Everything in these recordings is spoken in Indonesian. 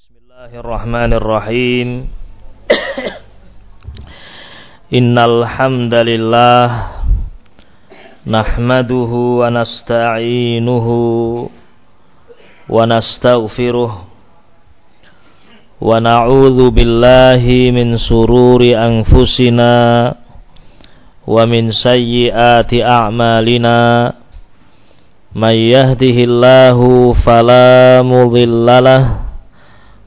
Bismillahirrahmanirrahim. Innal hamdalillah nahmaduhu wa nasta'inuhu wa nastaghfiruh wa na'udzu billahi min sururi anfusina wa min sayyiati a'malina. May yahdihillahu fala mudhillalah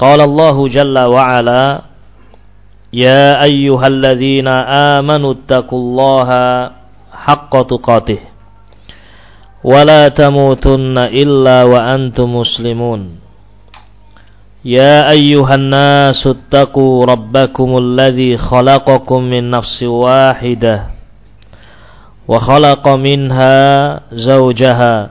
قال الله جل وعلا يا أيها الذين آمنوا اتقوا الله حق تقاته ولا تموتن إلا وأنتم مسلمون يا أيها الناس اتقوا ربكم الذي خلقكم من نفس واحدة وخلق منها زوجها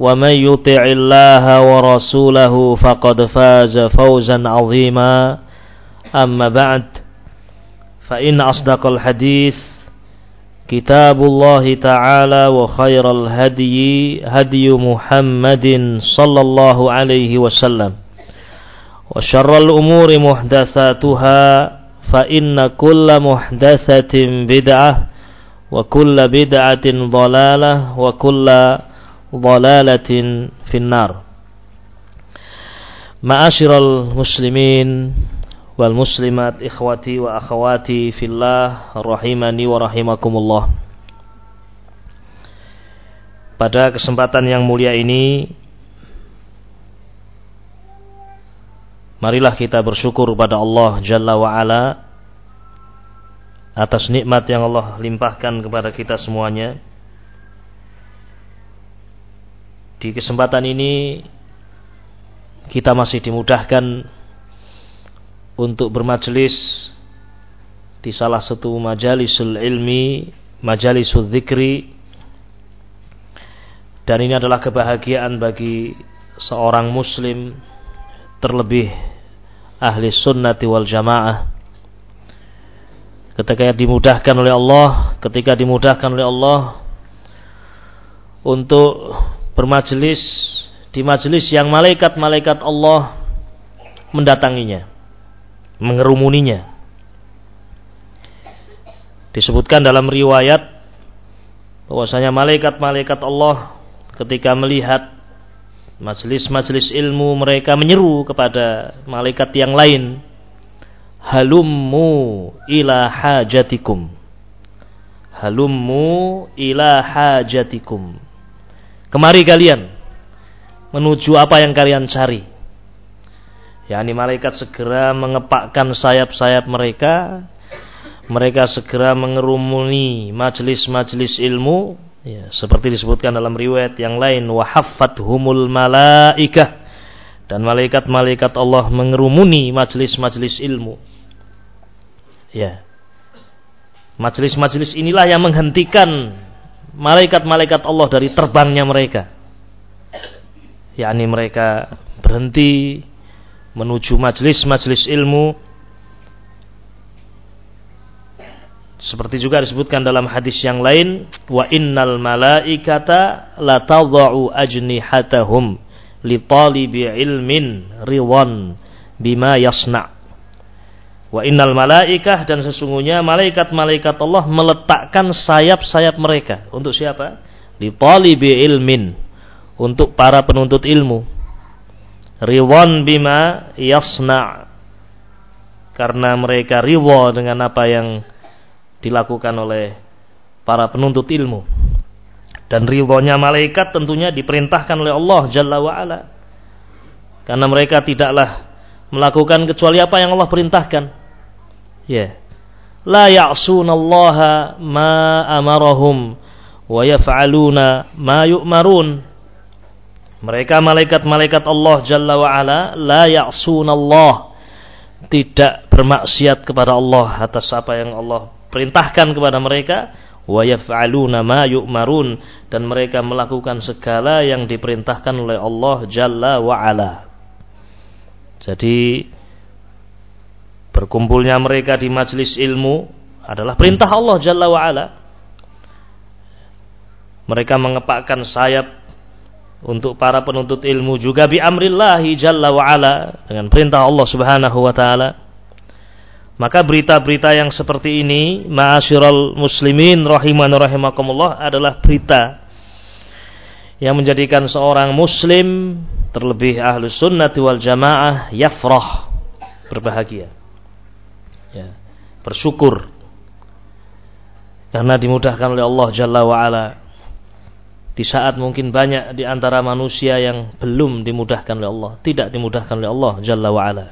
ومن يطع الله ورسوله فقد فاز فوزا عظيما أما بعد فإن أصدق الحديث كتاب الله تعالى وخير الهدي هدي محمد صلى الله عليه وسلم. وشر الأمور محدثاتها فإن كل محدثة بدعة وكل بدعة ضلالة وكل dhalalatin finnar Ma'asyiral muslimin wal muslimat ikhwati wa akhawati fillah rahimani wa rahimakumullah Pada kesempatan yang mulia ini Marilah kita bersyukur pada Allah Jalla wa Ala atas nikmat yang Allah limpahkan kepada kita semuanya. Di kesempatan ini kita masih dimudahkan untuk bermajelis di salah satu majalisul ilmi, majalisul zikri. Dan ini adalah kebahagiaan bagi seorang muslim terlebih ahli sunnati wal jamaah. Ketika dimudahkan oleh Allah ketika dimudahkan oleh Allah untuk bermajelis di majelis yang malaikat-malaikat Allah mendatanginya, mengerumuninya. Disebutkan dalam riwayat bahwasanya malaikat-malaikat Allah ketika melihat majelis-majelis ilmu mereka menyeru kepada malaikat yang lain, "Halummu ila hajatikum." Halummu ila hajatikum Kemari kalian menuju apa yang kalian cari. yakni malaikat segera mengepakkan sayap-sayap mereka. Mereka segera mengerumuni majelis-majelis ilmu. Ya, seperti disebutkan dalam riwayat yang lain. Wahafat humul malaikah. Dan malaikat-malaikat Allah mengerumuni majelis-majelis ilmu. Ya. Majelis-majelis inilah yang menghentikan malaikat-malaikat Allah dari terbangnya mereka. yakni mereka berhenti menuju majelis-majelis ilmu seperti juga disebutkan dalam hadis yang lain wa innal malaikata la tadha'u ajnihatahum li talibi ilmin riwan bima yasna' Wa innal malaikah dan sesungguhnya malaikat-malaikat Allah meletakkan sayap-sayap mereka untuk siapa? Di talibi ilmin untuk para penuntut ilmu. Riwan bima yasna karena mereka riwa dengan apa yang dilakukan oleh para penuntut ilmu. Dan ridhonya malaikat tentunya diperintahkan oleh Allah Jalla wa'ala. Karena mereka tidaklah melakukan kecuali apa yang Allah perintahkan. Ya. La ya'sunallaha ma amarahum wa yaf'aluna ma yu'marun. Mereka malaikat-malaikat Allah Jalla wa'ala la ya'sunallah tidak bermaksiat kepada Allah atas apa yang Allah perintahkan kepada mereka wa yaf'aluna ma yu'marun dan mereka melakukan segala yang diperintahkan oleh Allah Jalla wa ala. Jadi berkumpulnya mereka di majlis ilmu adalah perintah Allah Jalla wa ala. Mereka mengepakkan sayap untuk para penuntut ilmu juga bi amrillahi jalla wa ala dengan perintah Allah Subhanahu wa taala maka berita-berita yang seperti ini, ma'asyiral muslimin rahiman rahimakumullah adalah berita yang menjadikan seorang muslim terlebih ahlus sunnah wal jamaah yafrah berbahagia ya, bersyukur. Karena dimudahkan oleh Allah Jalla wa ala di saat mungkin banyak di antara manusia yang belum dimudahkan oleh Allah, tidak dimudahkan oleh Allah Jalla wa ala.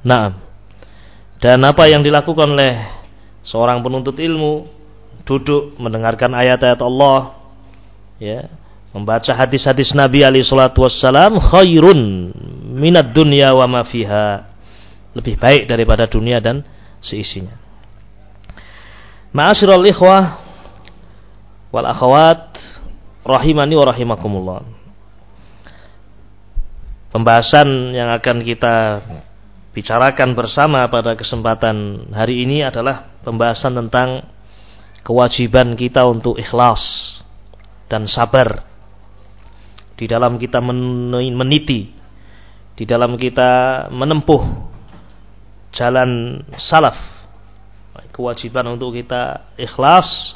Naam. Dan apa yang dilakukan oleh seorang penuntut ilmu duduk mendengarkan ayat-ayat Allah ya membaca hadis-hadis Nabi alaihi salatu wassalam khairun minad dunya wa ma fiha lebih baik daripada dunia dan seisinya. Ma'asyiral ikhwah wal akhwat rahimani wa rahimakumullah. Pembahasan yang akan kita bicarakan bersama pada kesempatan hari ini adalah pembahasan tentang kewajiban kita untuk ikhlas dan sabar di dalam kita meniti di dalam kita menempuh jalan salaf kewajiban untuk kita ikhlas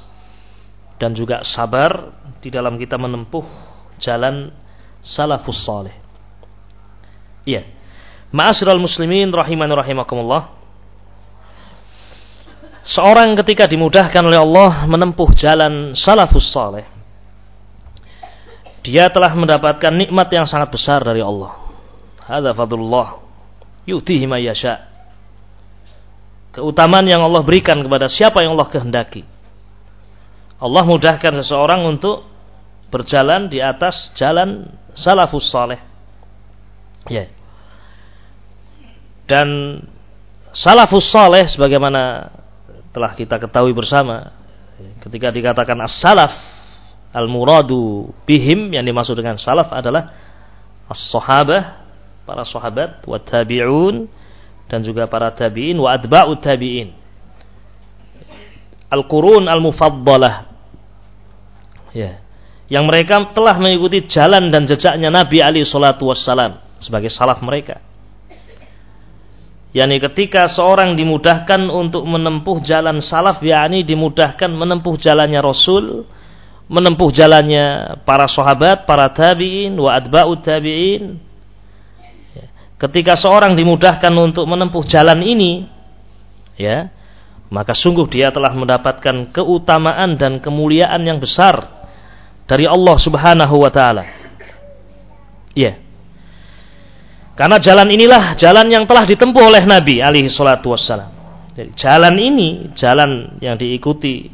dan juga sabar di dalam kita menempuh jalan salafus saleh iya Ma'asyiral muslimin rahiman rahimakumullah. Seorang ketika dimudahkan oleh Allah menempuh jalan salafus saleh, dia telah mendapatkan nikmat yang sangat besar dari Allah. Hadza fadlullah yu'tihi may yasha. Keutamaan yang Allah berikan kepada siapa yang Allah kehendaki. Allah mudahkan seseorang untuk berjalan di atas jalan salafus saleh. Ya. Dan salafus saleh sebagaimana telah kita ketahui bersama ketika dikatakan as-salaf al-muradu bihim yang dimaksud dengan salaf adalah as-sahabah para sahabat wa tabi'un dan juga para tabi'in wa adba'ut tabi'in. Al-qurun al-mufaddalah. Ya. Yang mereka telah mengikuti jalan dan jejaknya Nabi Ali salatu wassalam sebagai salaf mereka. Yakni ketika seorang dimudahkan untuk menempuh jalan salaf yakni dimudahkan menempuh jalannya Rasul menempuh jalannya para sahabat para tabi'in wa adba'ut tabi'in ketika seorang dimudahkan untuk menempuh jalan ini ya maka sungguh dia telah mendapatkan keutamaan dan kemuliaan yang besar dari Allah Subhanahu wa taala ya karena jalan inilah jalan yang telah ditempuh oleh Nabi alaihi salatu wassalam. Jadi jalan ini jalan yang diikuti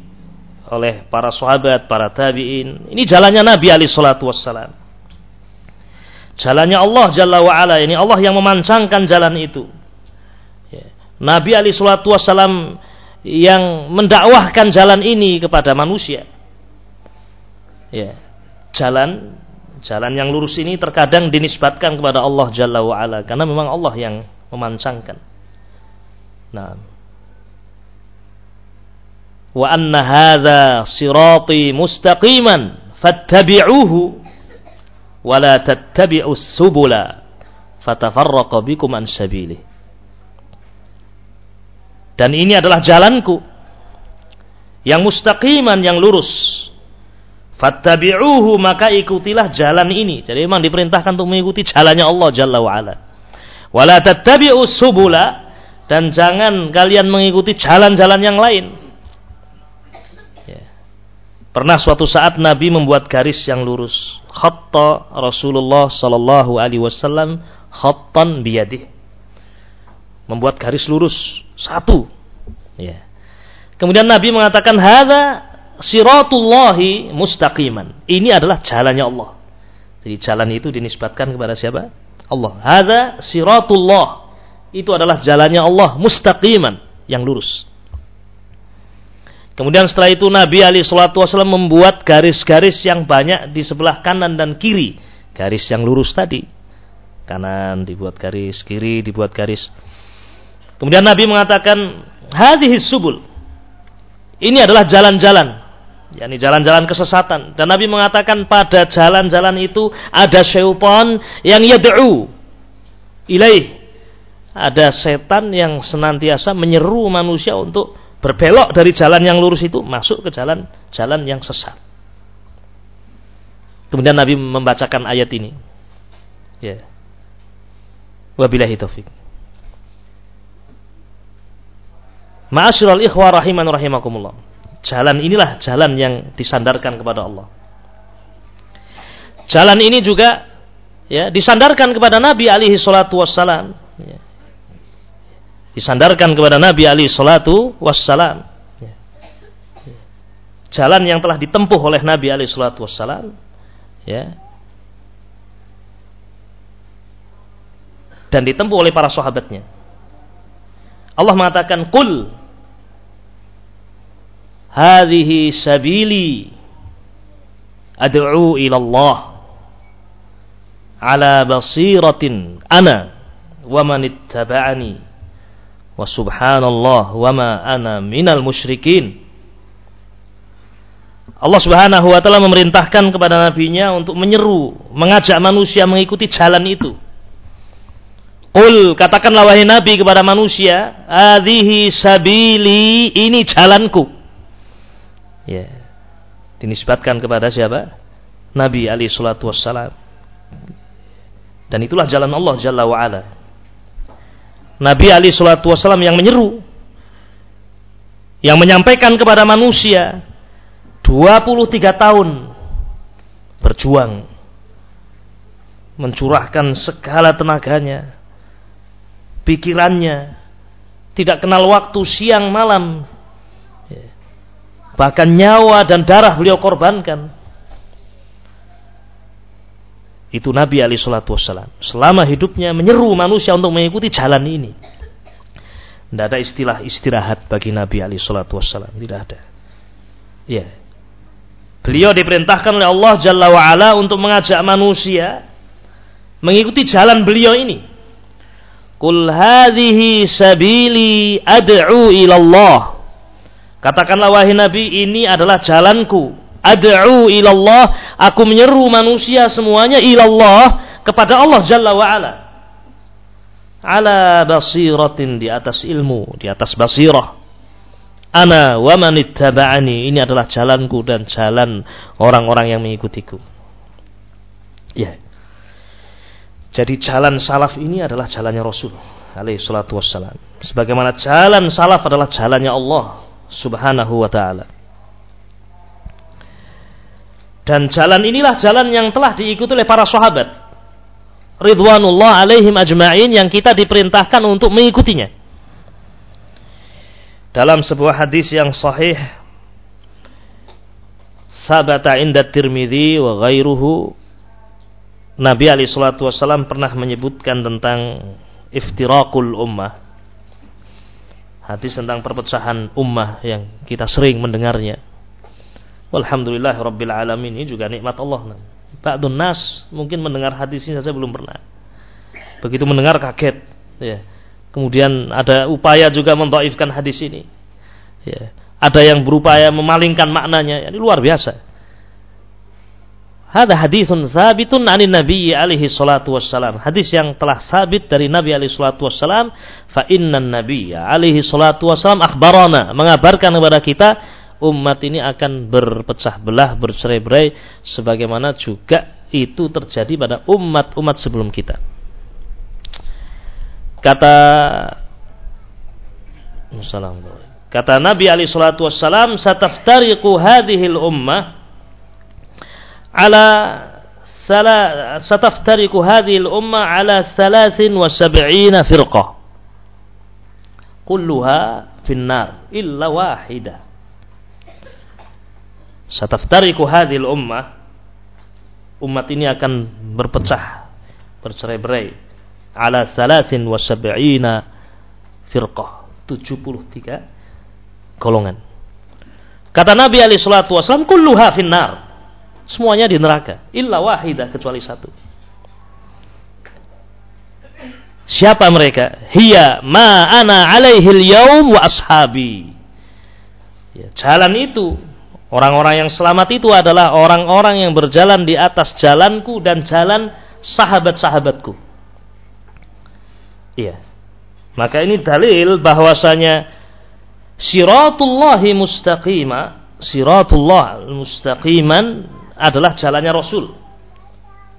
oleh para sahabat, para tabi'in. Ini jalannya Nabi alaihi salatu wassalam. Jalannya Allah Jalla wa ala. Ini Allah yang memancangkan jalan itu. Ya. Nabi salatu wassalam yang mendakwahkan jalan ini kepada manusia. Ya. Jalan Jalan yang lurus ini terkadang dinisbatkan kepada Allah Jalla wa ala karena memang Allah yang memancangkan. Nah. Wa anna hadza sirati mustaqiman fattabi'uhu wa la tattabi'us subula fatafarraqa bikum an sabili. Dan ini adalah jalanku yang mustaqiman yang lurus Fattabi'uhu maka ikutilah jalan ini. Jadi memang diperintahkan untuk mengikuti jalannya Allah Jalla wa ala. Wala tattabi'u subula dan jangan kalian mengikuti jalan-jalan yang lain. Pernah suatu saat Nabi membuat garis yang lurus. Khatta Rasulullah sallallahu alaihi wasallam khattan biyadih. Membuat garis lurus satu. Ya. Kemudian Nabi mengatakan hadza siratullahi mustaqiman. Ini adalah jalannya Allah. Jadi jalan itu dinisbatkan kepada siapa? Allah. Hadza siratullah itu adalah jalannya Allah mustaqiman yang lurus. Kemudian setelah itu Nabi Ali Shallallahu Wasallam membuat garis-garis yang banyak di sebelah kanan dan kiri, garis yang lurus tadi. Kanan dibuat garis, kiri dibuat garis. Kemudian Nabi mengatakan, hadhihi subul. Ini adalah jalan-jalan yakni jalan-jalan kesesatan dan Nabi mengatakan pada jalan-jalan itu ada syaitan yang yad'u ilaih ada setan yang senantiasa menyeru manusia untuk berbelok dari jalan yang lurus itu masuk ke jalan jalan yang sesat. Kemudian Nabi membacakan ayat ini. Ya. Wabillahi taufik. Ma'asyiral ikhwah rahiman rahimakumullah. Jalan inilah jalan yang disandarkan kepada Allah. Jalan ini juga ya disandarkan kepada Nabi alaihi salatu wassalam. Ya disandarkan kepada Nabi Ali Shallallahu Wassalam. Jalan yang telah ditempuh oleh Nabi Ali Shallallahu Wassalam, ya, dan ditempuh oleh para sahabatnya. Allah mengatakan, "Qul hadhihi sabili ad'u ila Allah ala basiratin ana wa man ittaba'ani wa subhanallah wa ma ana minal musyrikin Allah Subhanahu wa taala memerintahkan kepada nabinya untuk menyeru, mengajak manusia mengikuti jalan itu. Qul katakanlah wahai nabi kepada manusia, "Hadhihi sabili, ini jalanku." Ya. Dinisbatkan kepada siapa? Nabi Ali salatu wassalam. Dan itulah jalan Allah Jalla wa ala. Nabi Ali Shallallahu Wasallam yang menyeru, yang menyampaikan kepada manusia 23 tahun berjuang, mencurahkan segala tenaganya, pikirannya, tidak kenal waktu siang malam, bahkan nyawa dan darah beliau korbankan itu Nabi Ali Shallallahu Wasallam selama hidupnya menyeru manusia untuk mengikuti jalan ini. Tidak ada istilah istirahat bagi Nabi Ali Shallallahu Wasallam, tidak ada. Ya, beliau diperintahkan oleh Allah Jalla wa Ala untuk mengajak manusia mengikuti jalan beliau ini. Kul hadhihi sabili ad'u ilallah. Katakanlah wahai Nabi ini adalah jalanku ad'u ilallah. Aku menyeru manusia semuanya ilallah kepada Allah jalla wa ala. Ala basiratin di atas ilmu di atas basirah. Ana wa man ittaba'ani. Ini adalah jalanku dan jalan orang-orang yang mengikutiku. Ya. Jadi jalan salaf ini adalah jalannya Rasul alaihi salatu wassalam. Sebagaimana jalan salaf adalah jalannya Allah subhanahu wa ta'ala dan jalan inilah jalan yang telah diikuti oleh para sahabat. Ridwanullah alaihim ajma'in yang kita diperintahkan untuk mengikutinya. Dalam sebuah hadis yang sahih sabata inda Tirmidzi wa ghairuhu Nabi Ali salatu wasallam pernah menyebutkan tentang iftirakul ummah. Hadis tentang perpecahan ummah yang kita sering mendengarnya. Walhamdulillah Rabbil Alamin ini juga nikmat Allah. Ba'dun nas mungkin mendengar hadis ini saja belum pernah. Begitu mendengar kaget. Ya. Kemudian ada upaya juga mendaifkan hadis ini. Ya. Ada yang berupaya memalingkan maknanya. Ini luar biasa. Hada hadisun sabitun anin Nabi alaihi salatu wassalam. Hadis yang telah sabit dari Nabi alaihi salatu wassalam. Fa innan Nabi alaihi salatu wassalam akhbarana. Mengabarkan kepada kita umat ini akan berpecah belah, bercerai-berai sebagaimana juga itu terjadi pada umat-umat sebelum kita. Kata Kata Nabi alaihi salatu wassalam, "Sataftariqu hadhihi al-ummah ala sala sataftariqu hadhihi al-ummah ala 73 firqah." Kulluha finnar illa wahidah. Sataftariqu hadhihi al-ummah umat ini akan berpecah bercerai-berai. Ala salasin wa sab'ina firqah. 73 golongan. Kata Nabi alaihi salatu wasallam kulluha finnar. Semuanya di neraka. Illa wahidah kecuali satu. Siapa mereka? Hiya ma ana alaihi al-yaum wa ashabi. Ya, jalan itu Orang-orang yang selamat itu adalah orang-orang yang berjalan di atas jalanku dan jalan sahabat-sahabatku. Iya. Maka ini dalil bahwasanya siratullahi mustaqima, siratullah mustaqiman adalah jalannya Rasul.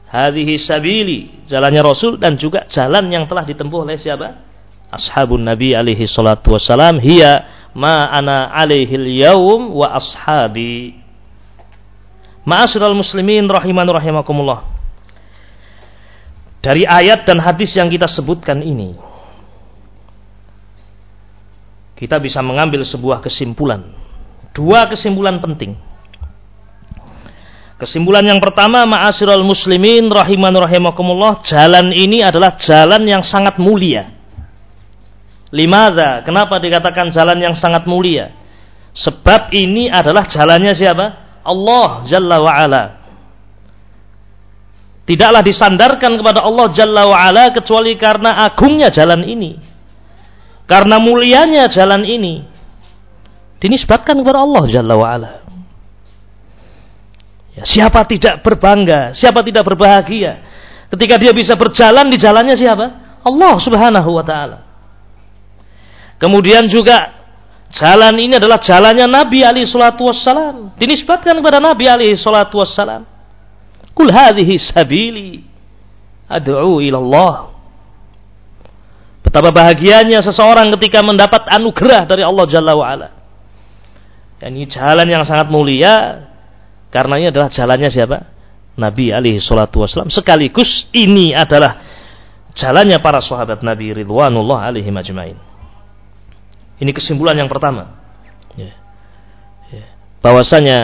Hadhihi sabili, jalannya Rasul dan juga jalan yang telah ditempuh oleh siapa? Ashabun Nabi alaihi salatu wassalam hiya ma ana alaihi yaum wa ashabi. Ma'asyiral muslimin rahiman rahimakumullah. Dari ayat dan hadis yang kita sebutkan ini, kita bisa mengambil sebuah kesimpulan. Dua kesimpulan penting. Kesimpulan yang pertama, ma'asyiral muslimin rahiman rahimakumullah, jalan ini adalah jalan yang sangat mulia. Limada? Kenapa dikatakan jalan yang sangat mulia? Sebab ini adalah jalannya siapa? Allah Jalla wa'ala. Tidaklah disandarkan kepada Allah Jalla wa'ala kecuali karena agungnya jalan ini. Karena mulianya jalan ini. Dinisbatkan kepada Allah Jalla wa'ala. Ya, siapa tidak berbangga, siapa tidak berbahagia ketika dia bisa berjalan di jalannya siapa? Allah Subhanahu wa taala. Kemudian juga jalan ini adalah jalannya Nabi Ali Shallallahu Wasallam. Dinisbatkan kepada Nabi Ali Shallallahu Wasallam. Kul hadhihi sabili ad'u ilallah. Betapa bahagianya seseorang ketika mendapat anugerah dari Allah Jalla wa'ala. Ini jalan yang sangat mulia karena ini adalah jalannya siapa? Nabi alaihi salatu wasallam sekaligus ini adalah jalannya para sahabat Nabi ridwanullah alaihi majmain. Ini kesimpulan yang pertama. Ya. Ya. Bahwasanya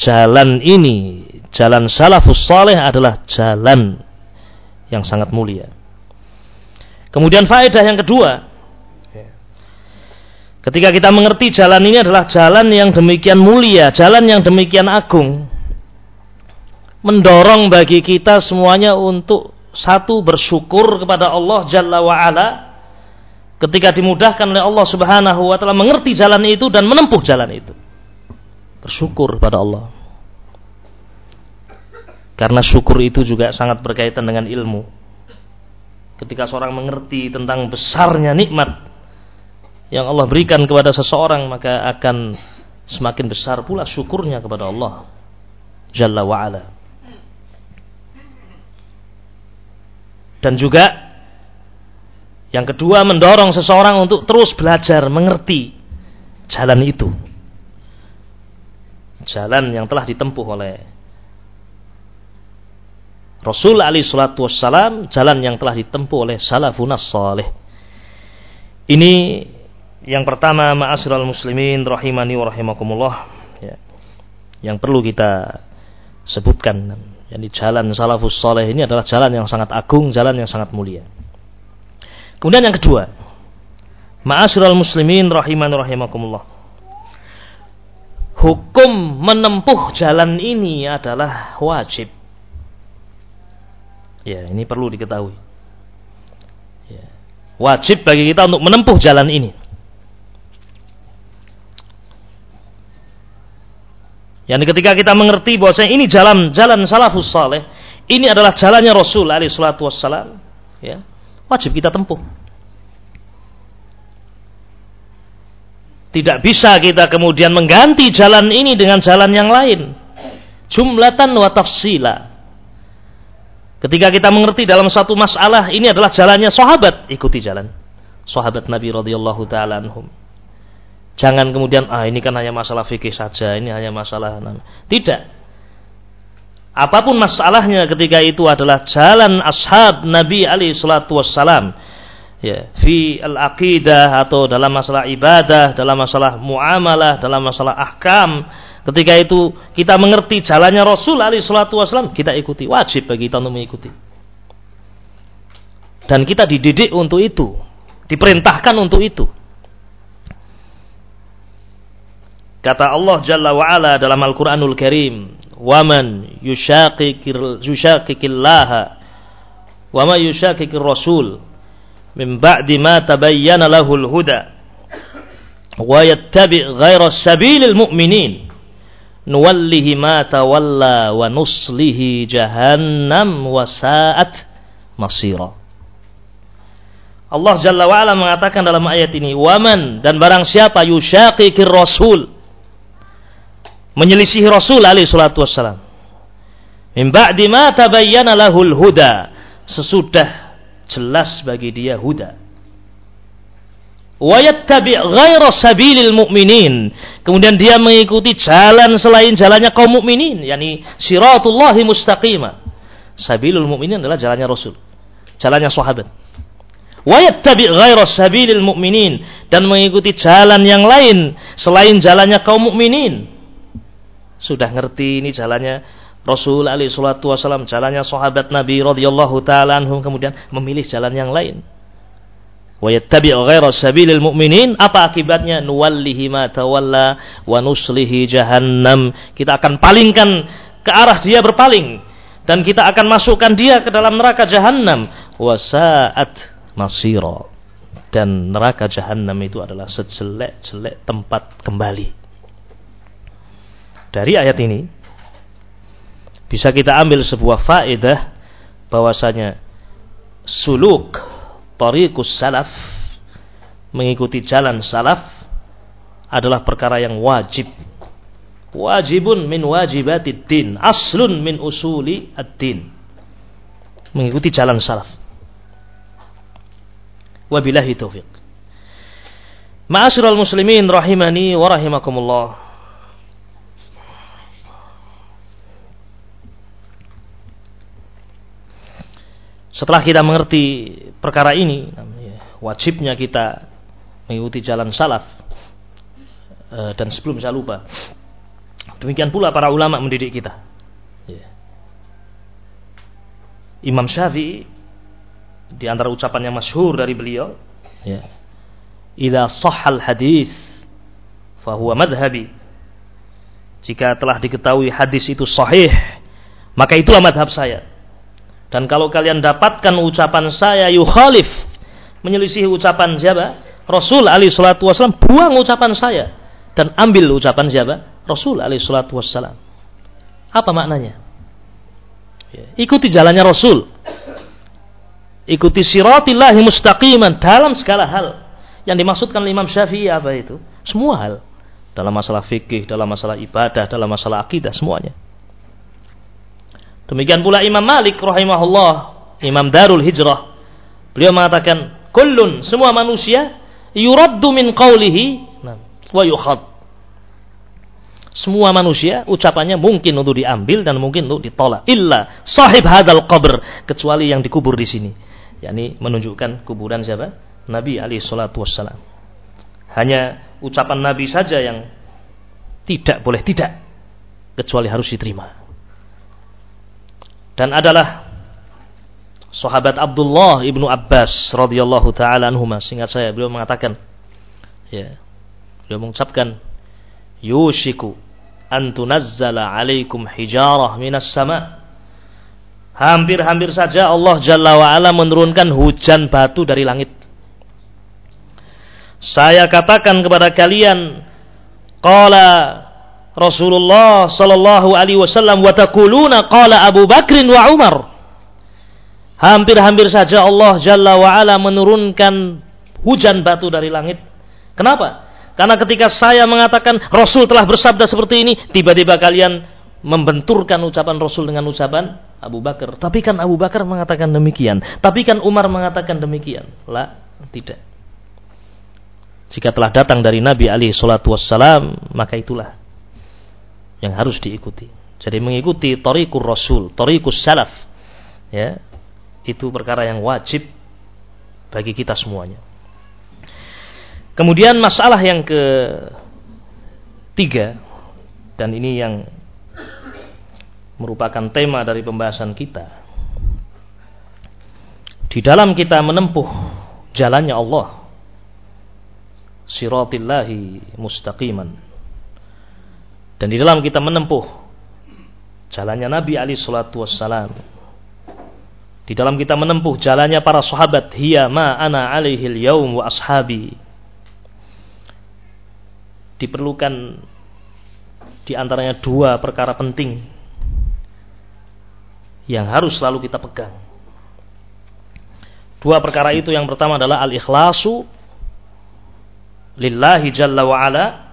jalan ini, jalan salafus saleh adalah jalan yang sangat mulia. Kemudian faedah yang kedua, ya. ketika kita mengerti jalan ini adalah jalan yang demikian mulia, jalan yang demikian agung, mendorong bagi kita semuanya untuk satu bersyukur kepada Allah Jalla wa Ala ketika dimudahkan oleh Allah Subhanahu wa taala mengerti jalan itu dan menempuh jalan itu. Bersyukur pada Allah. Karena syukur itu juga sangat berkaitan dengan ilmu. Ketika seorang mengerti tentang besarnya nikmat yang Allah berikan kepada seseorang, maka akan semakin besar pula syukurnya kepada Allah Jalla wa ala. Dan juga yang kedua mendorong seseorang untuk terus belajar mengerti jalan itu. Jalan yang telah ditempuh oleh Rasul Ali Shallallahu Wasallam, jalan yang telah ditempuh oleh salafun salih. Ini yang pertama ma'asyiral muslimin rahimani wa rahimakumullah ya. Yang perlu kita sebutkan. Jadi jalan salafus saleh ini adalah jalan yang sangat agung, jalan yang sangat mulia. Kemudian yang kedua, ma'asyiral muslimin rahiman rahimakumullah. Hukum menempuh jalan ini adalah wajib. Ya, ini perlu diketahui. Ya. Wajib bagi kita untuk menempuh jalan ini. Yang ketika kita mengerti bahwa ini jalan jalan salafus saleh, ini adalah jalannya Rasul alaihi salatu wassalam, ya wajib kita tempuh. Tidak bisa kita kemudian mengganti jalan ini dengan jalan yang lain. Jumlatan wa tafsila. Ketika kita mengerti dalam satu masalah ini adalah jalannya sahabat, ikuti jalan sahabat Nabi radhiyallahu taala anhum. Jangan kemudian ah ini kan hanya masalah fikih saja, ini hanya masalah tidak. Apa pun masalahnya ketika itu adalah jalan ashab Nabi alaihi salatu wassalam. Ya, fi al-aqidah atau dalam masalah ibadah, dalam masalah muamalah, dalam masalah ahkam. Ketika itu kita mengerti jalannya Rasul alaihi salatu wassalam, kita ikuti. Wajib bagi kita untuk mengikuti. Dan kita dididik untuk itu. Diperintahkan untuk itu. Kata Allah Jalla wa Ala dalam Al-Qur'anul Karim, "Waman yushaqiqil yushaqiqillaha wa ma yushaqiqir rasul min ba'di ma tabayyana lahul huda wa yattabi' ghayra sabilil mu'minin nuwallihi ma tawalla wa nuslihi jahannam wa sa'at masira." Allah Jalla wa'ala mengatakan dalam ayat ini, Waman dan barang siapa yushaqiqir rasul. Menyelisihi Rasul alaihi salatu wassalam. Min ba'di ma tabayyana lahul huda. Sesudah jelas bagi dia huda. Wa yattabi' ghaira sabilil mu'minin. Kemudian dia mengikuti jalan selain jalannya kaum mukminin, yakni siratullahi mustaqimah. Sabilul mu'minin adalah jalannya Rasul. Jalannya sahabat wa yattabi' ghaira sabilil mu'minin dan mengikuti jalan yang lain selain jalannya kaum mukminin. Sudah ngerti ini jalannya Rasul alaihi salatu wasallam, jalannya sahabat Nabi radhiyallahu taala anhum kemudian memilih jalan yang lain. Wa yattabi' ghaira sabilil mu'minin, apa akibatnya? Nuwallihi ma tawalla jahannam. Kita akan palingkan ke arah dia berpaling dan kita akan masukkan dia ke dalam neraka jahanam. Wa sa'at dan neraka jahanam itu adalah sejelek-jelek tempat kembali. Dari ayat ini bisa kita ambil sebuah faedah bahwasanya suluk tariqus salaf mengikuti jalan salaf adalah perkara yang wajib. Wajibun min wajibatid din, aslun min usuli ad-din. Mengikuti jalan salaf. Wabillahi taufiq. Ma'asyiral muslimin rahimani wa rahimakumullah. Setelah kita mengerti perkara ini, wajibnya kita mengikuti jalan salaf. Eh, dan sebelum saya lupa, demikian pula para ulama mendidik kita. Imam Syafi'i di antara ucapan yang masyhur dari beliau ya idza sahhal hadis fahuwa madhhabi jika telah diketahui hadis itu sahih maka itulah madhab saya dan kalau kalian dapatkan ucapan saya yukhalif menyelisih ucapan siapa Rasul alaihi salatu wasallam buang ucapan saya dan ambil ucapan siapa Rasul alaihi salatu wasallam apa maknanya ya, ikuti jalannya Rasul ikuti siratillahi mustaqiman dalam segala hal. Yang dimaksudkan Imam Syafi'i apa itu? Semua hal. Dalam masalah fikih, dalam masalah ibadah, dalam masalah akidah, semuanya. Demikian pula Imam Malik rahimahullah, Imam Darul Hijrah. Beliau mengatakan, "Kullun, semua manusia yuraddu min qawlihi wa yukhad." Semua manusia ucapannya mungkin untuk diambil dan mungkin untuk ditolak. Illa sahib hadal qabr, kecuali yang dikubur di sini yakni menunjukkan kuburan siapa? Nabi alaihi salatu wassalam. Hanya ucapan Nabi saja yang tidak boleh tidak kecuali harus diterima. Dan adalah sahabat Abdullah ibnu Abbas radhiyallahu taala anhuma singkat saya beliau mengatakan ya beliau mengucapkan yushiku an tunazzala alaikum hijarah minas sama' Hampir-hampir saja Allah Jalla wa'ala menurunkan hujan batu dari langit. Saya katakan kepada kalian, Qala Rasulullah sallallahu alaihi wasallam wa taquluna qala Abu Bakrin wa Umar. Hampir-hampir saja Allah Jalla wa'ala menurunkan hujan batu dari langit. Kenapa? Karena ketika saya mengatakan Rasul telah bersabda seperti ini, tiba-tiba kalian membenturkan ucapan Rasul dengan ucapan Abu Bakar. Tapi kan Abu Bakar mengatakan demikian. Tapi kan Umar mengatakan demikian. Lah, tidak. jika telah datang dari Nabi Ali Shallallahu Wasallam maka itulah yang harus diikuti. Jadi mengikuti torikur Rasul, torikus salaf, ya itu perkara yang wajib bagi kita semuanya. Kemudian masalah yang ketiga dan ini yang merupakan tema dari pembahasan kita. Di dalam kita menempuh jalannya Allah, siratillahi mustaqiman dan di dalam kita menempuh jalannya Nabi Ali Shallallahu Wasallam, di dalam kita menempuh jalannya para sahabat, hiya ma ana alaihil yaum wa ashabi. Diperlukan di antaranya dua perkara penting yang harus selalu kita pegang. Dua perkara itu yang pertama adalah al-ikhlasu lillahi jalla wa ala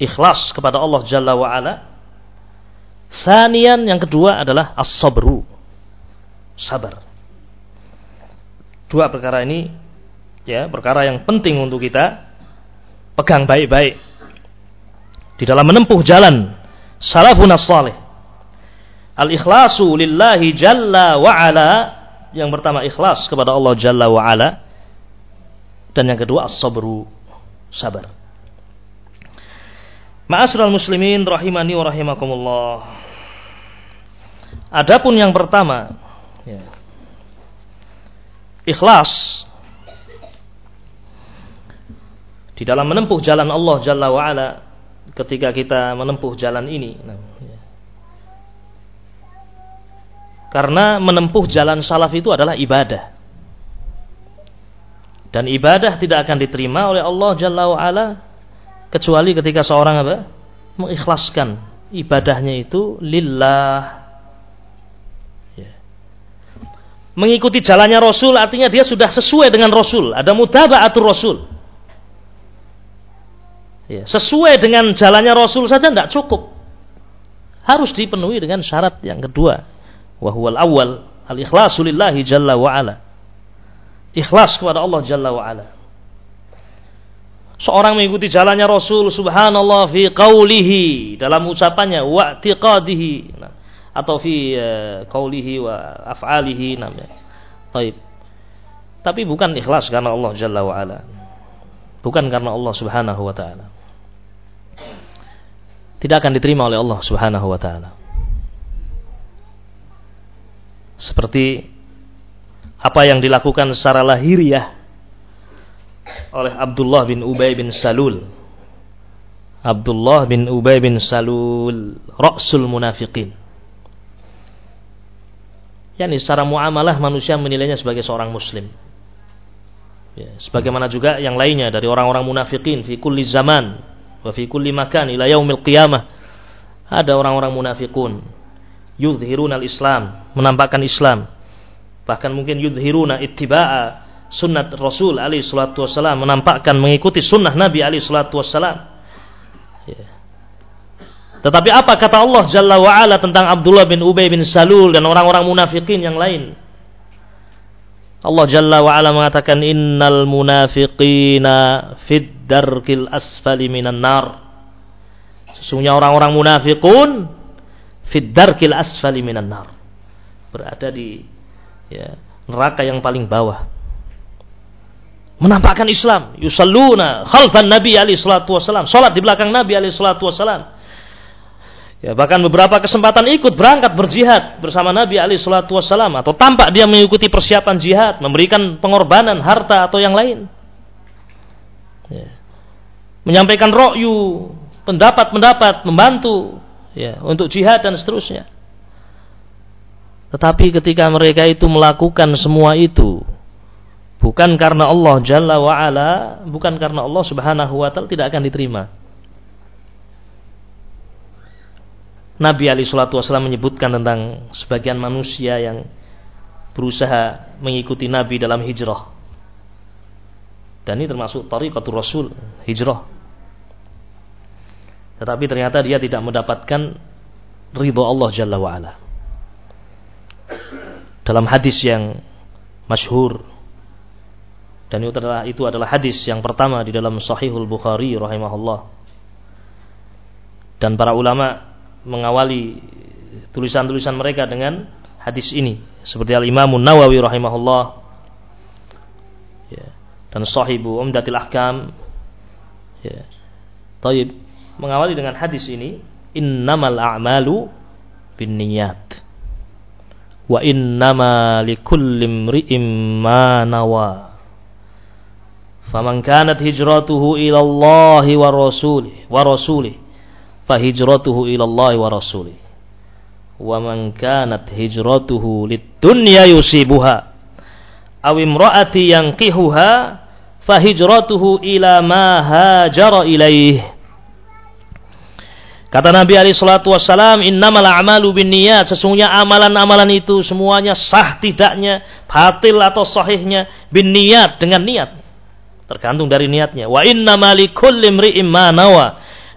ikhlas kepada Allah Jalla wa ala. Sanian yang kedua adalah as-sabru. Sabar. Dua perkara ini ya, perkara yang penting untuk kita pegang baik-baik di dalam menempuh jalan salafun salih. Al-ikhlasu lillahi jalla wa ala. Yang pertama ikhlas kepada Allah Jalla wa ala. Dan yang kedua as-sabru, sabar. Ma'asral muslimin rahimani wa rahimakumullah. Adapun yang pertama, ya, ikhlas di dalam menempuh jalan Allah Jalla wa ala ketika kita menempuh jalan ini. Nah, ya. Karena menempuh jalan salaf itu adalah ibadah. Dan ibadah tidak akan diterima oleh Allah Jalla wa ala kecuali ketika seorang apa? Mengikhlaskan ibadahnya itu lillah. Ya. mengikuti jalannya Rasul artinya dia sudah sesuai dengan Rasul. Ada mutaba'atul Rasul. Ya, sesuai dengan jalannya Rasul saja tidak cukup. Harus dipenuhi dengan syarat yang kedua. Wahwal awal al ikhlasu lillahi jalla wa ala ikhlas kepada Allah jalla wa ala seorang mengikuti jalannya Rasul subhanallah fi qawlihi dalam ucapannya wa tiqadihi nah, atau fi uh, qawlihi wa af'alihi namanya. Baik. Tapi bukan ikhlas karena Allah Jalla wa ala. Bukan karena Allah Subhanahu wa taala. Tidak akan diterima oleh Allah Subhanahu wa taala. Seperti apa yang dilakukan secara lahiriah oleh Abdullah bin Ubay bin Salul. Abdullah bin Ubay bin Salul, Rasul Munafiqin. Yani secara muamalah manusia menilainya sebagai seorang muslim. Ya, sebagaimana juga yang lainnya dari orang-orang munafikin fi kulli zaman wa fi kulli makan ila yaumil qiyamah. Ada orang-orang munafikun yudhiruna al-islam, menampakkan Islam. Bahkan mungkin yudhiruna ittiba'a sunnah Rasul Ali Shallallahu Wasallam menampakkan mengikuti sunnah Nabi Ali Shallallahu Wasallam. Ya. Tetapi apa kata Allah Jalla wa'ala tentang Abdullah bin Ubay bin Salul dan orang-orang munafikin yang lain? Allah Jalla wa'ala mengatakan innal munafiqina fid darkil asfali minan nar. Sesungguhnya orang-orang munafikun fid darkil asfali minan nar. Berada di ya, neraka yang paling bawah menampakkan Islam. Yusalluna khalfan Nabi alaihi salatu wasalam. Salat di belakang Nabi alaihi salatu wasalam. Ya, bahkan beberapa kesempatan ikut berangkat berjihad bersama Nabi alaihi salatu wasalam atau tampak dia mengikuti persiapan jihad, memberikan pengorbanan harta atau yang lain. Ya. Menyampaikan ro'yu, pendapat-pendapat, membantu ya, untuk jihad dan seterusnya. Tetapi ketika mereka itu melakukan semua itu bukan karena Allah Jalla wa ala, bukan karena Allah Subhanahu wa taala tidak akan diterima. Nabi Ali Shallallahu Wasallam menyebutkan tentang sebagian manusia yang berusaha mengikuti Nabi dalam hijrah. Dan ini termasuk tariqatul Rasul, hijrah. Tetapi ternyata dia tidak mendapatkan ridho Allah Jalla wa ala. Dalam hadis yang masyhur Dan itu adalah itu adalah hadis yang pertama di dalam Sahihul Bukhari rahimahullah. Dan para ulama mengawali tulisan-tulisan mereka dengan hadis ini. Seperti Al Imam Nawawi rahimahullah. Ya, dan Sahibu Umdatil Ahkam. Ya. Taib. Mengawali dengan hadis ini innamal a'malu binniyat wa innama likulli imri'in ma faman kanat hijratuhu ila Allah wa rasulih wa rasulih fahijratuhu ila Allah wa rasulih wa man kanat hijratuhu lid-dunya yusibuha aw imra'ati yanqihuha fahijratuhu ila ma hajara ilaih Kata Nabi Ali Shallallahu Wasallam, Innamal a'malu bin niat. Sesungguhnya amalan-amalan itu semuanya sah tidaknya, batil atau sahihnya bin niat dengan niat. Tergantung dari niatnya. Wa inna likulli imri'in ma nawa.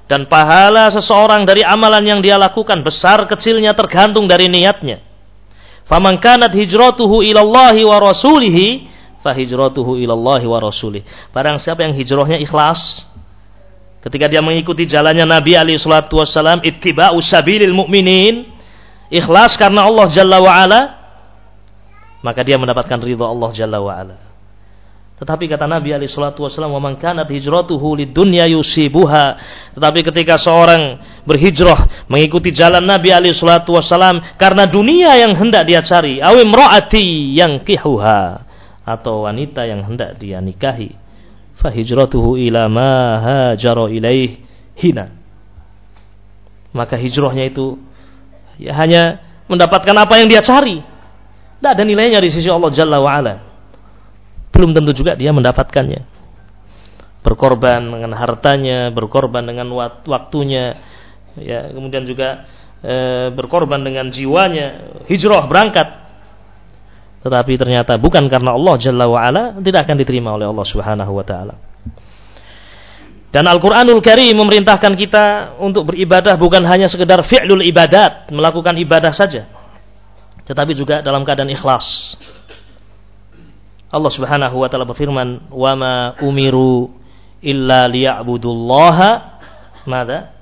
Dan pahala seseorang dari amalan yang dia lakukan besar kecilnya tergantung dari niatnya. Faman kanat hijratuhu ilallahi wa rasulihi fahijratuhu ilallahi wa rasulih. Barang siapa yang hijrahnya ikhlas, ketika dia mengikuti jalannya Nabi alaihi salatu wasallam ittiba'u sabilil mu'minin ikhlas karena Allah jalla wa ala maka dia mendapatkan ridha Allah jalla wa ala tetapi kata Nabi alaihi salatu wasallam wa man kanat hijratuhu lidunya yusibuha. Tetapi ketika seorang berhijrah mengikuti jalan Nabi alaihi salatu wasallam karena dunia yang hendak dia cari awim ro'ati yang kihuha atau wanita yang hendak dia nikahi fahijratuhu ila ma hajara hina. Maka hijrahnya itu ya hanya mendapatkan apa yang dia cari. Tidak ada nilainya di sisi Allah Jalla wa belum tentu juga dia mendapatkannya berkorban dengan hartanya berkorban dengan waktunya ya kemudian juga e, berkorban dengan jiwanya hijrah berangkat tetapi ternyata bukan karena Allah Jalla wa ala tidak akan diterima oleh Allah Subhanahu wa taala. Dan Al-Qur'anul Karim memerintahkan kita untuk beribadah bukan hanya sekedar fi'lul ibadat, melakukan ibadah saja. Tetapi juga dalam keadaan ikhlas. Allah Subhanahu wa taala berfirman, "Wa ma umiru illa liya'budullaha mada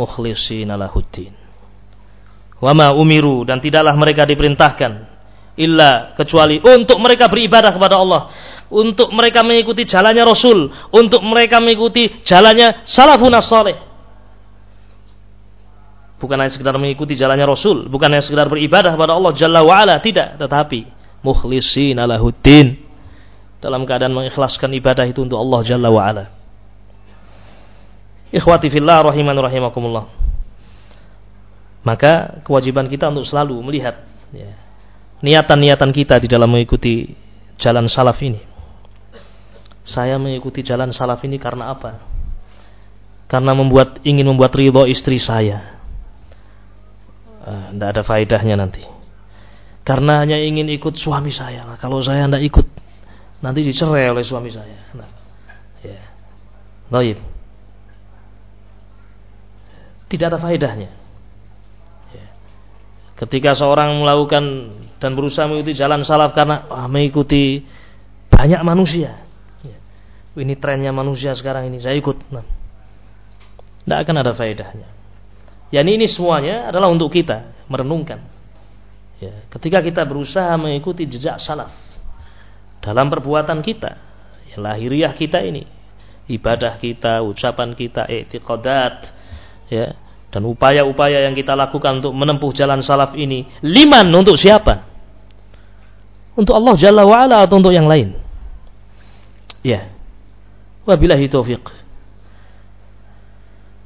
mukhlishina lahuddin." Wa ma umiru dan tidaklah mereka diperintahkan illa kecuali untuk mereka beribadah kepada Allah untuk mereka mengikuti jalannya Rasul untuk mereka mengikuti jalannya salafun saleh bukan hanya sekedar mengikuti jalannya Rasul bukan hanya sekedar beribadah kepada Allah Jalla wa'ala tidak tetapi mukhlisin alahuddin dalam keadaan mengikhlaskan ibadah itu untuk Allah Jalla wa'ala ikhwati fillah rahiman rahimakumullah maka kewajiban kita untuk selalu melihat ya, niatan-niatan kita di dalam mengikuti jalan salaf ini. Saya mengikuti jalan salaf ini karena apa? Karena membuat ingin membuat ridho istri saya. Tidak uh, ada faedahnya nanti. Karena hanya ingin ikut suami saya. Kalau saya tidak ikut, nanti dicerai oleh suami saya. Nah, ya. Tidak ada faedahnya. Ya. Ketika seorang melakukan dan berusaha mengikuti jalan salaf karena ah, mengikuti banyak manusia. Ya. Ini trennya manusia sekarang ini, saya ikut. Nah, tidak akan ada faedahnya. Ya ini semuanya adalah untuk kita merenungkan. Ya, ketika kita berusaha mengikuti jejak salaf dalam perbuatan kita, ya, lahiriah kita ini, ibadah kita, ucapan kita, etiqadat, ya, dan upaya-upaya yang kita lakukan untuk menempuh jalan salaf ini, liman untuk siapa? Untuk Allah Jalla wa'ala atau untuk yang lain? Ya. Wabillahi taufiq.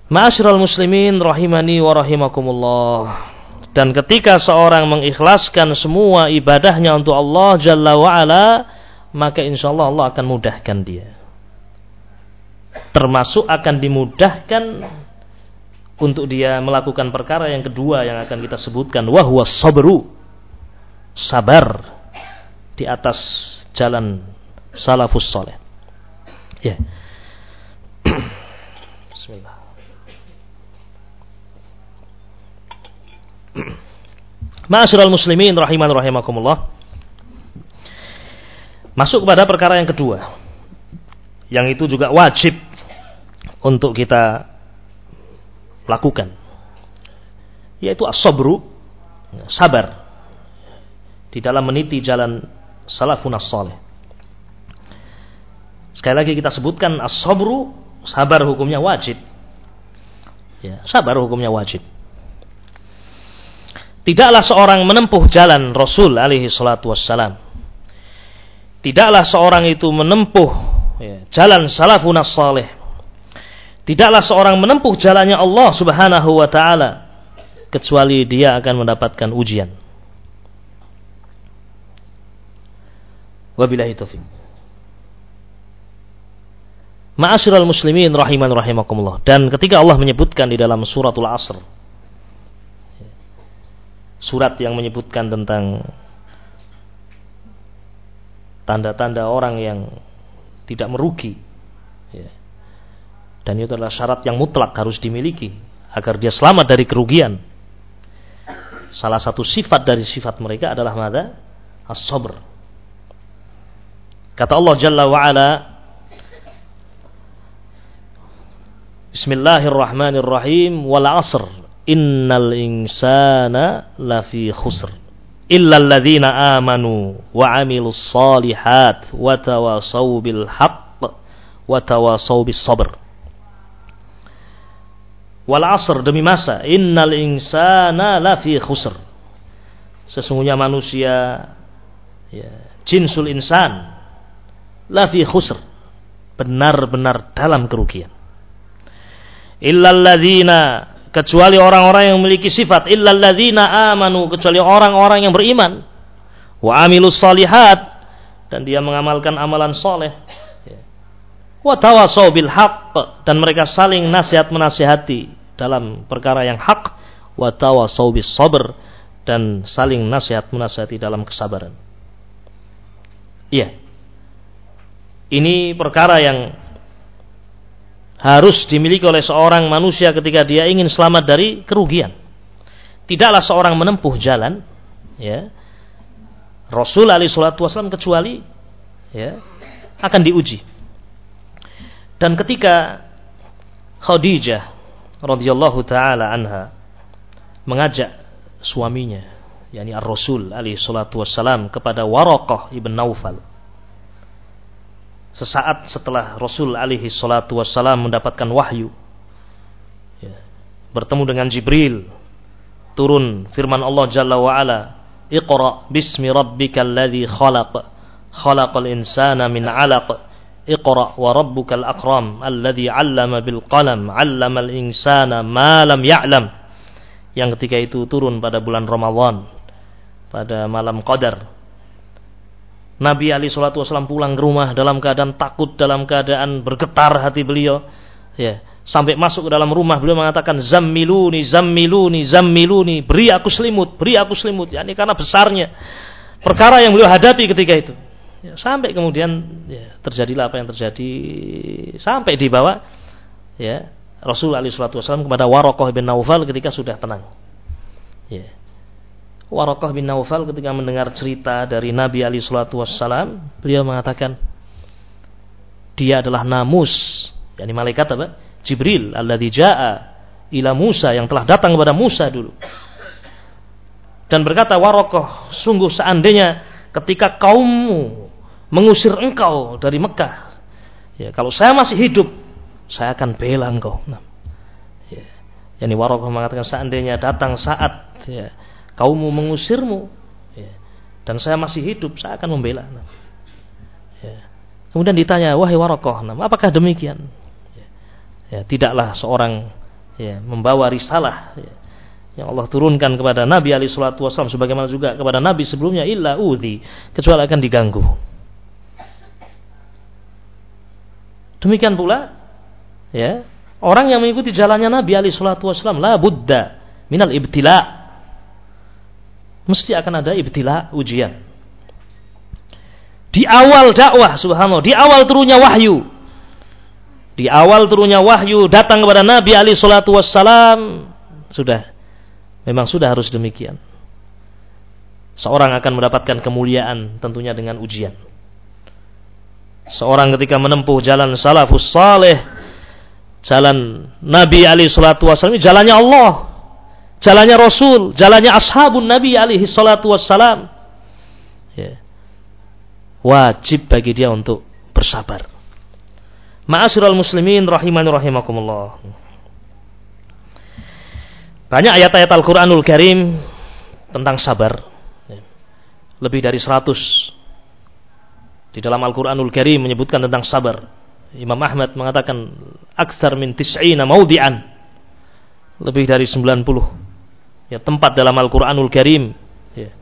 Ma'asyiral muslimin rahimani wa rahimakumullah. Dan ketika seorang mengikhlaskan semua ibadahnya untuk Allah Jalla wa'ala, maka insya Allah Allah akan mudahkan dia. Termasuk akan dimudahkan untuk dia melakukan perkara yang kedua yang akan kita sebutkan. Wahwa sabru. Sabar di atas jalan salafus soleh. Ya. Bismillah. Ma'asyiral muslimin rahiman rahimakumullah. Masuk kepada perkara yang kedua. yang itu juga wajib untuk kita lakukan. Yaitu as-sabru sabar. Di dalam meniti jalan salafun as-salih. Sekali lagi kita sebutkan as-sabru sabar hukumnya wajib. Ya sabar hukumnya wajib. Tidaklah seorang menempuh jalan Rasul alaihi salatu wassalam tidaklah seorang itu menempuh ya, jalan salafun salih. Tidaklah seorang menempuh jalannya Allah Subhanahu wa taala kecuali dia akan mendapatkan ujian. Wabillahi taufik Ma'asyiral muslimin rahiman rahimakumullah. Dan ketika Allah menyebutkan di dalam suratul asr surat yang menyebutkan tentang tanda-tanda orang yang tidak merugi. Ya. Dan itu adalah syarat yang mutlak harus dimiliki agar dia selamat dari kerugian. Salah satu sifat dari sifat mereka adalah mada? As-sabr. Kata Allah Jalla wa Bismillahirrahmanirrahim wal 'asr innal insana lafi khusr illa alladzina amanu wa amilus salihat wa tawasaw bil haqq wa demi masa innal insana lafi khusr. Sesungguhnya manusia ya, jinsul insan lafi khusr benar-benar dalam kerugian. Illa alladzina kecuali orang-orang yang memiliki sifat. Illalladzina amanu. Kecuali orang-orang yang beriman. Wa amilus salihat. Dan dia mengamalkan amalan soleh. Wa tawasau bil haqq dan mereka saling nasihat menasihati dalam perkara yang hak wa tawasau bis sabr. Dan saling nasihat menasihati dalam kesabaran. Iya. Ini perkara yang harus dimiliki oleh seorang manusia ketika dia ingin selamat dari kerugian. Tidaklah seorang menempuh jalan, ya, Rasul Ali Shallallahu Wasallam kecuali, ya, akan diuji. Dan ketika Khadijah radhiyallahu taala anha mengajak suaminya, yakni Ar-Rasul Ali Shallallahu Wasallam kepada Waraqah ibn Naufal sesaat setelah Rasul alaihi salatu wassalam mendapatkan wahyu. Ya, bertemu dengan Jibril turun firman Allah Jalla wa ala Iqra bismi rabbikal ladzi khalaq khalaqal insana min 'alaq Iqra wa rabbukal akram alladzi 'allama bil qalam 'allamal insana ma lam ya'lam. Yang ketika itu turun pada bulan Ramadan pada malam Qadar Nabi Ali Shallallahu Wasallam pulang ke rumah dalam keadaan takut, dalam keadaan bergetar hati beliau. Ya, sampai masuk ke dalam rumah beliau mengatakan zammiluni, zammiluni, zammiluni, beri aku selimut, beri aku selimut. Ya, ini karena besarnya perkara yang beliau hadapi ketika itu. Ya, sampai kemudian ya, terjadilah apa yang terjadi sampai dibawa ya Rasul Ali Shallallahu Wasallam kepada Warokoh bin Naufal ketika sudah tenang. Ya. Warakah bin Naufal ketika mendengar cerita dari Nabi Ali Shallallahu Wasallam, beliau mengatakan dia adalah namus, yakni malaikat apa? Jibril alladzi jaa ila Musa yang telah datang kepada Musa dulu. Dan berkata Warokoh, sungguh seandainya ketika kaummu mengusir engkau dari Mekah, ya kalau saya masih hidup, saya akan bela engkau. Nah, ya. Yani Warokoh mengatakan seandainya datang saat ya, kaummu mengusirmu ya. dan saya masih hidup saya akan membela nah. ya. kemudian ditanya wahai warokoh nah, apakah demikian ya. ya tidaklah seorang ya, membawa risalah ya, yang Allah turunkan kepada Nabi Ali Shallallahu Wasallam sebagaimana juga kepada Nabi sebelumnya illa udhi kecuali akan diganggu demikian pula ya orang yang mengikuti jalannya Nabi Ali Shallallahu Wasallam la buddha minal ibtila mesti akan ada ibtila ujian. Di awal dakwah subhanallah, di awal turunnya wahyu. Di awal turunnya wahyu datang kepada Nabi Ali salatu wassalam sudah memang sudah harus demikian. Seorang akan mendapatkan kemuliaan tentunya dengan ujian. Seorang ketika menempuh jalan salafus saleh, jalan Nabi alaihi salatu wasallam, jalannya Allah, jalannya Rasul, jalannya ashabun Nabi alaihi salatu wasallam. Ya. Wajib bagi dia untuk bersabar. Ma'asyiral muslimin rahimani rahimakumullah. Banyak ayat-ayat Al-Qur'anul Karim tentang sabar. Ya. Lebih dari 100 di dalam Al-Quranul Karim menyebutkan tentang sabar. Imam Ahmad mengatakan aksar min tis'ina maudi'an. Lebih dari 90. Ya, tempat dalam Al-Quranul Karim. Ya,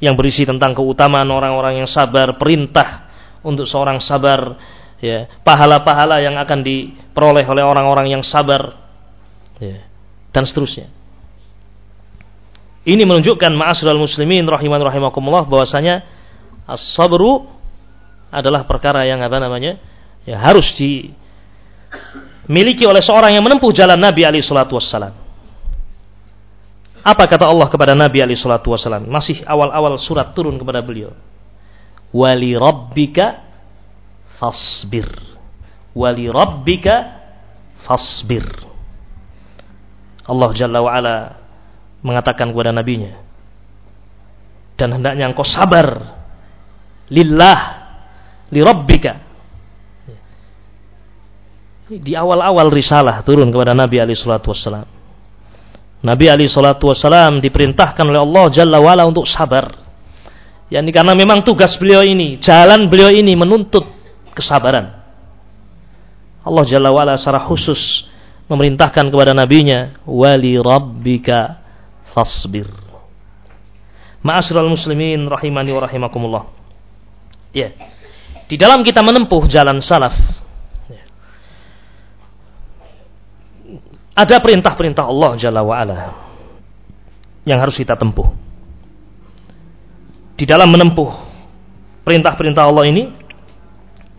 yang berisi tentang keutamaan orang-orang yang sabar. Perintah untuk seorang sabar. Ya, pahala-pahala yang akan diperoleh oleh orang-orang yang sabar. Ya, dan seterusnya. Ini menunjukkan ma'asyiral muslimin rahiman rahimakumullah bahwasanya as-sabru adalah perkara yang apa namanya? Ya harus dimiliki oleh seorang yang menempuh jalan Nabi alaihi salatu wassalam. Apa kata Allah kepada Nabi alaihi salatu wassalam? Masih awal-awal surat turun kepada beliau. Wali rabbika fasbir. Wali rabbika fasbir. Allah Jalla wa'ala mengatakan kepada nabinya dan hendaknya engkau sabar lillah li rabbika di awal-awal risalah turun kepada Nabi Ali Shallallahu Wasallam. Nabi Ali Shallallahu Wasallam diperintahkan oleh Allah Jalla wala untuk sabar. Yani karena memang tugas beliau ini, jalan beliau ini menuntut kesabaran. Allah Jalla wala secara khusus memerintahkan kepada nabinya, wali rabbika fasbir. Ma'asyiral muslimin rahimani wa rahimakumullah. Ya. Di dalam kita menempuh jalan salaf, ya, ada perintah-perintah Allah Jalla wa'ala yang harus kita tempuh. Di dalam menempuh perintah-perintah Allah ini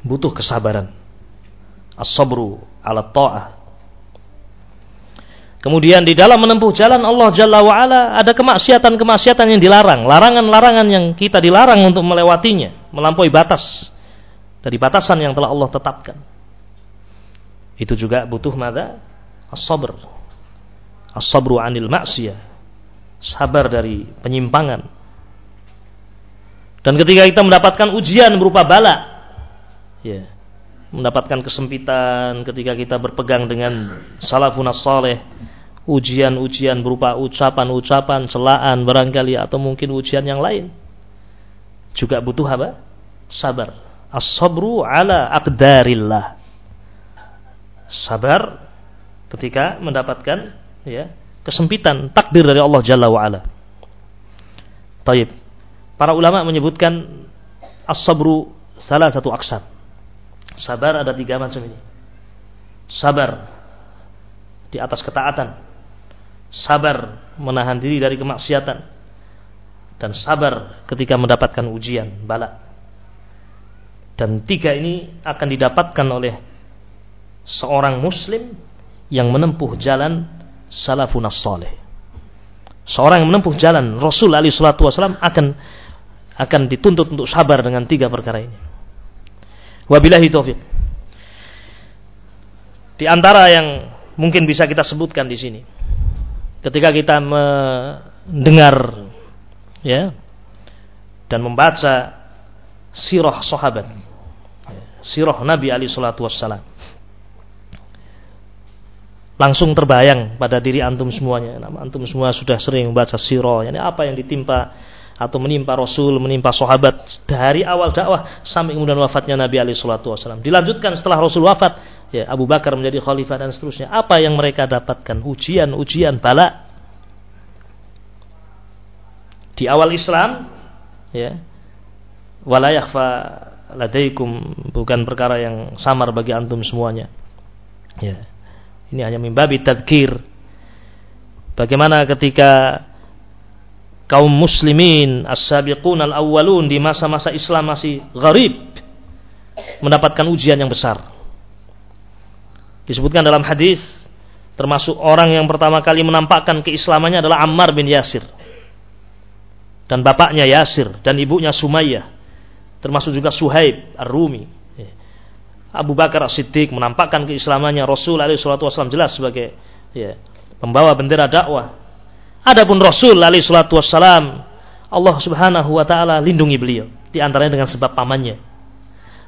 butuh kesabaran. As-sabru ala ta'ah. Kemudian di dalam menempuh jalan Allah Jalla wa'ala ada kemaksiatan-kemaksiatan yang dilarang. Larangan-larangan yang kita dilarang untuk melewatinya melampaui batas dari batasan yang telah Allah tetapkan. Itu juga butuh mada? As-sabr. As-sabru anil maksiyah. Sabar dari penyimpangan. Dan ketika kita mendapatkan ujian berupa bala, ya, mendapatkan kesempitan ketika kita berpegang dengan salafun saleh, ujian-ujian berupa ucapan-ucapan, celaan barangkali atau mungkin ujian yang lain juga butuh apa? Sabar. As-sabru ala aqdarillah. Sabar ketika mendapatkan ya kesempitan takdir dari Allah Jalla wa ala. Taib. Para ulama menyebutkan as-sabru salah satu aksar. Sabar ada tiga macam ini. Sabar di atas ketaatan. Sabar menahan diri dari kemaksiatan dan sabar ketika mendapatkan ujian bala. Dan tiga ini akan didapatkan oleh seorang muslim yang menempuh jalan salafun saleh. Seorang yang menempuh jalan Rasul Ali Shallallahu Wasallam akan akan dituntut untuk sabar dengan tiga perkara ini. Wabillahi taufik. Di antara yang mungkin bisa kita sebutkan di sini, ketika kita mendengar ya dan membaca sirah sahabat sirah Nabi Ali Shallallahu Wasallam langsung terbayang pada diri antum semuanya antum semua sudah sering membaca sirah yani apa yang ditimpa atau menimpa Rasul, menimpa sahabat dari awal dakwah sampai kemudian wafatnya Nabi Ali Shallallahu Wasallam. Dilanjutkan setelah Rasul wafat, ya Abu Bakar menjadi khalifah dan seterusnya. Apa yang mereka dapatkan? Ujian-ujian bala di awal Islam ya wala yakhfa ladaikum bukan perkara yang samar bagi antum semuanya ya ini hanya mimbabi tadkir. Bagaimana ketika kaum muslimin as-sabiqun al-awwalun di masa-masa Islam masih gharib mendapatkan ujian yang besar. Disebutkan dalam hadis termasuk orang yang pertama kali menampakkan keislamannya adalah Ammar bin Yasir. Dan bapaknya Yasir dan ibunya Sumayyah termasuk juga Suhaib Ar-Rumi. Abu Bakar As-Siddiq menampakkan keislamannya. Rasul alaihi salatu wasallam jelas sebagai ya, pembawa bendera dakwah. Adapun Rasul alaihi salatu wasallam Allah Subhanahu wa taala lindungi beliau di antaranya dengan sebab pamannya.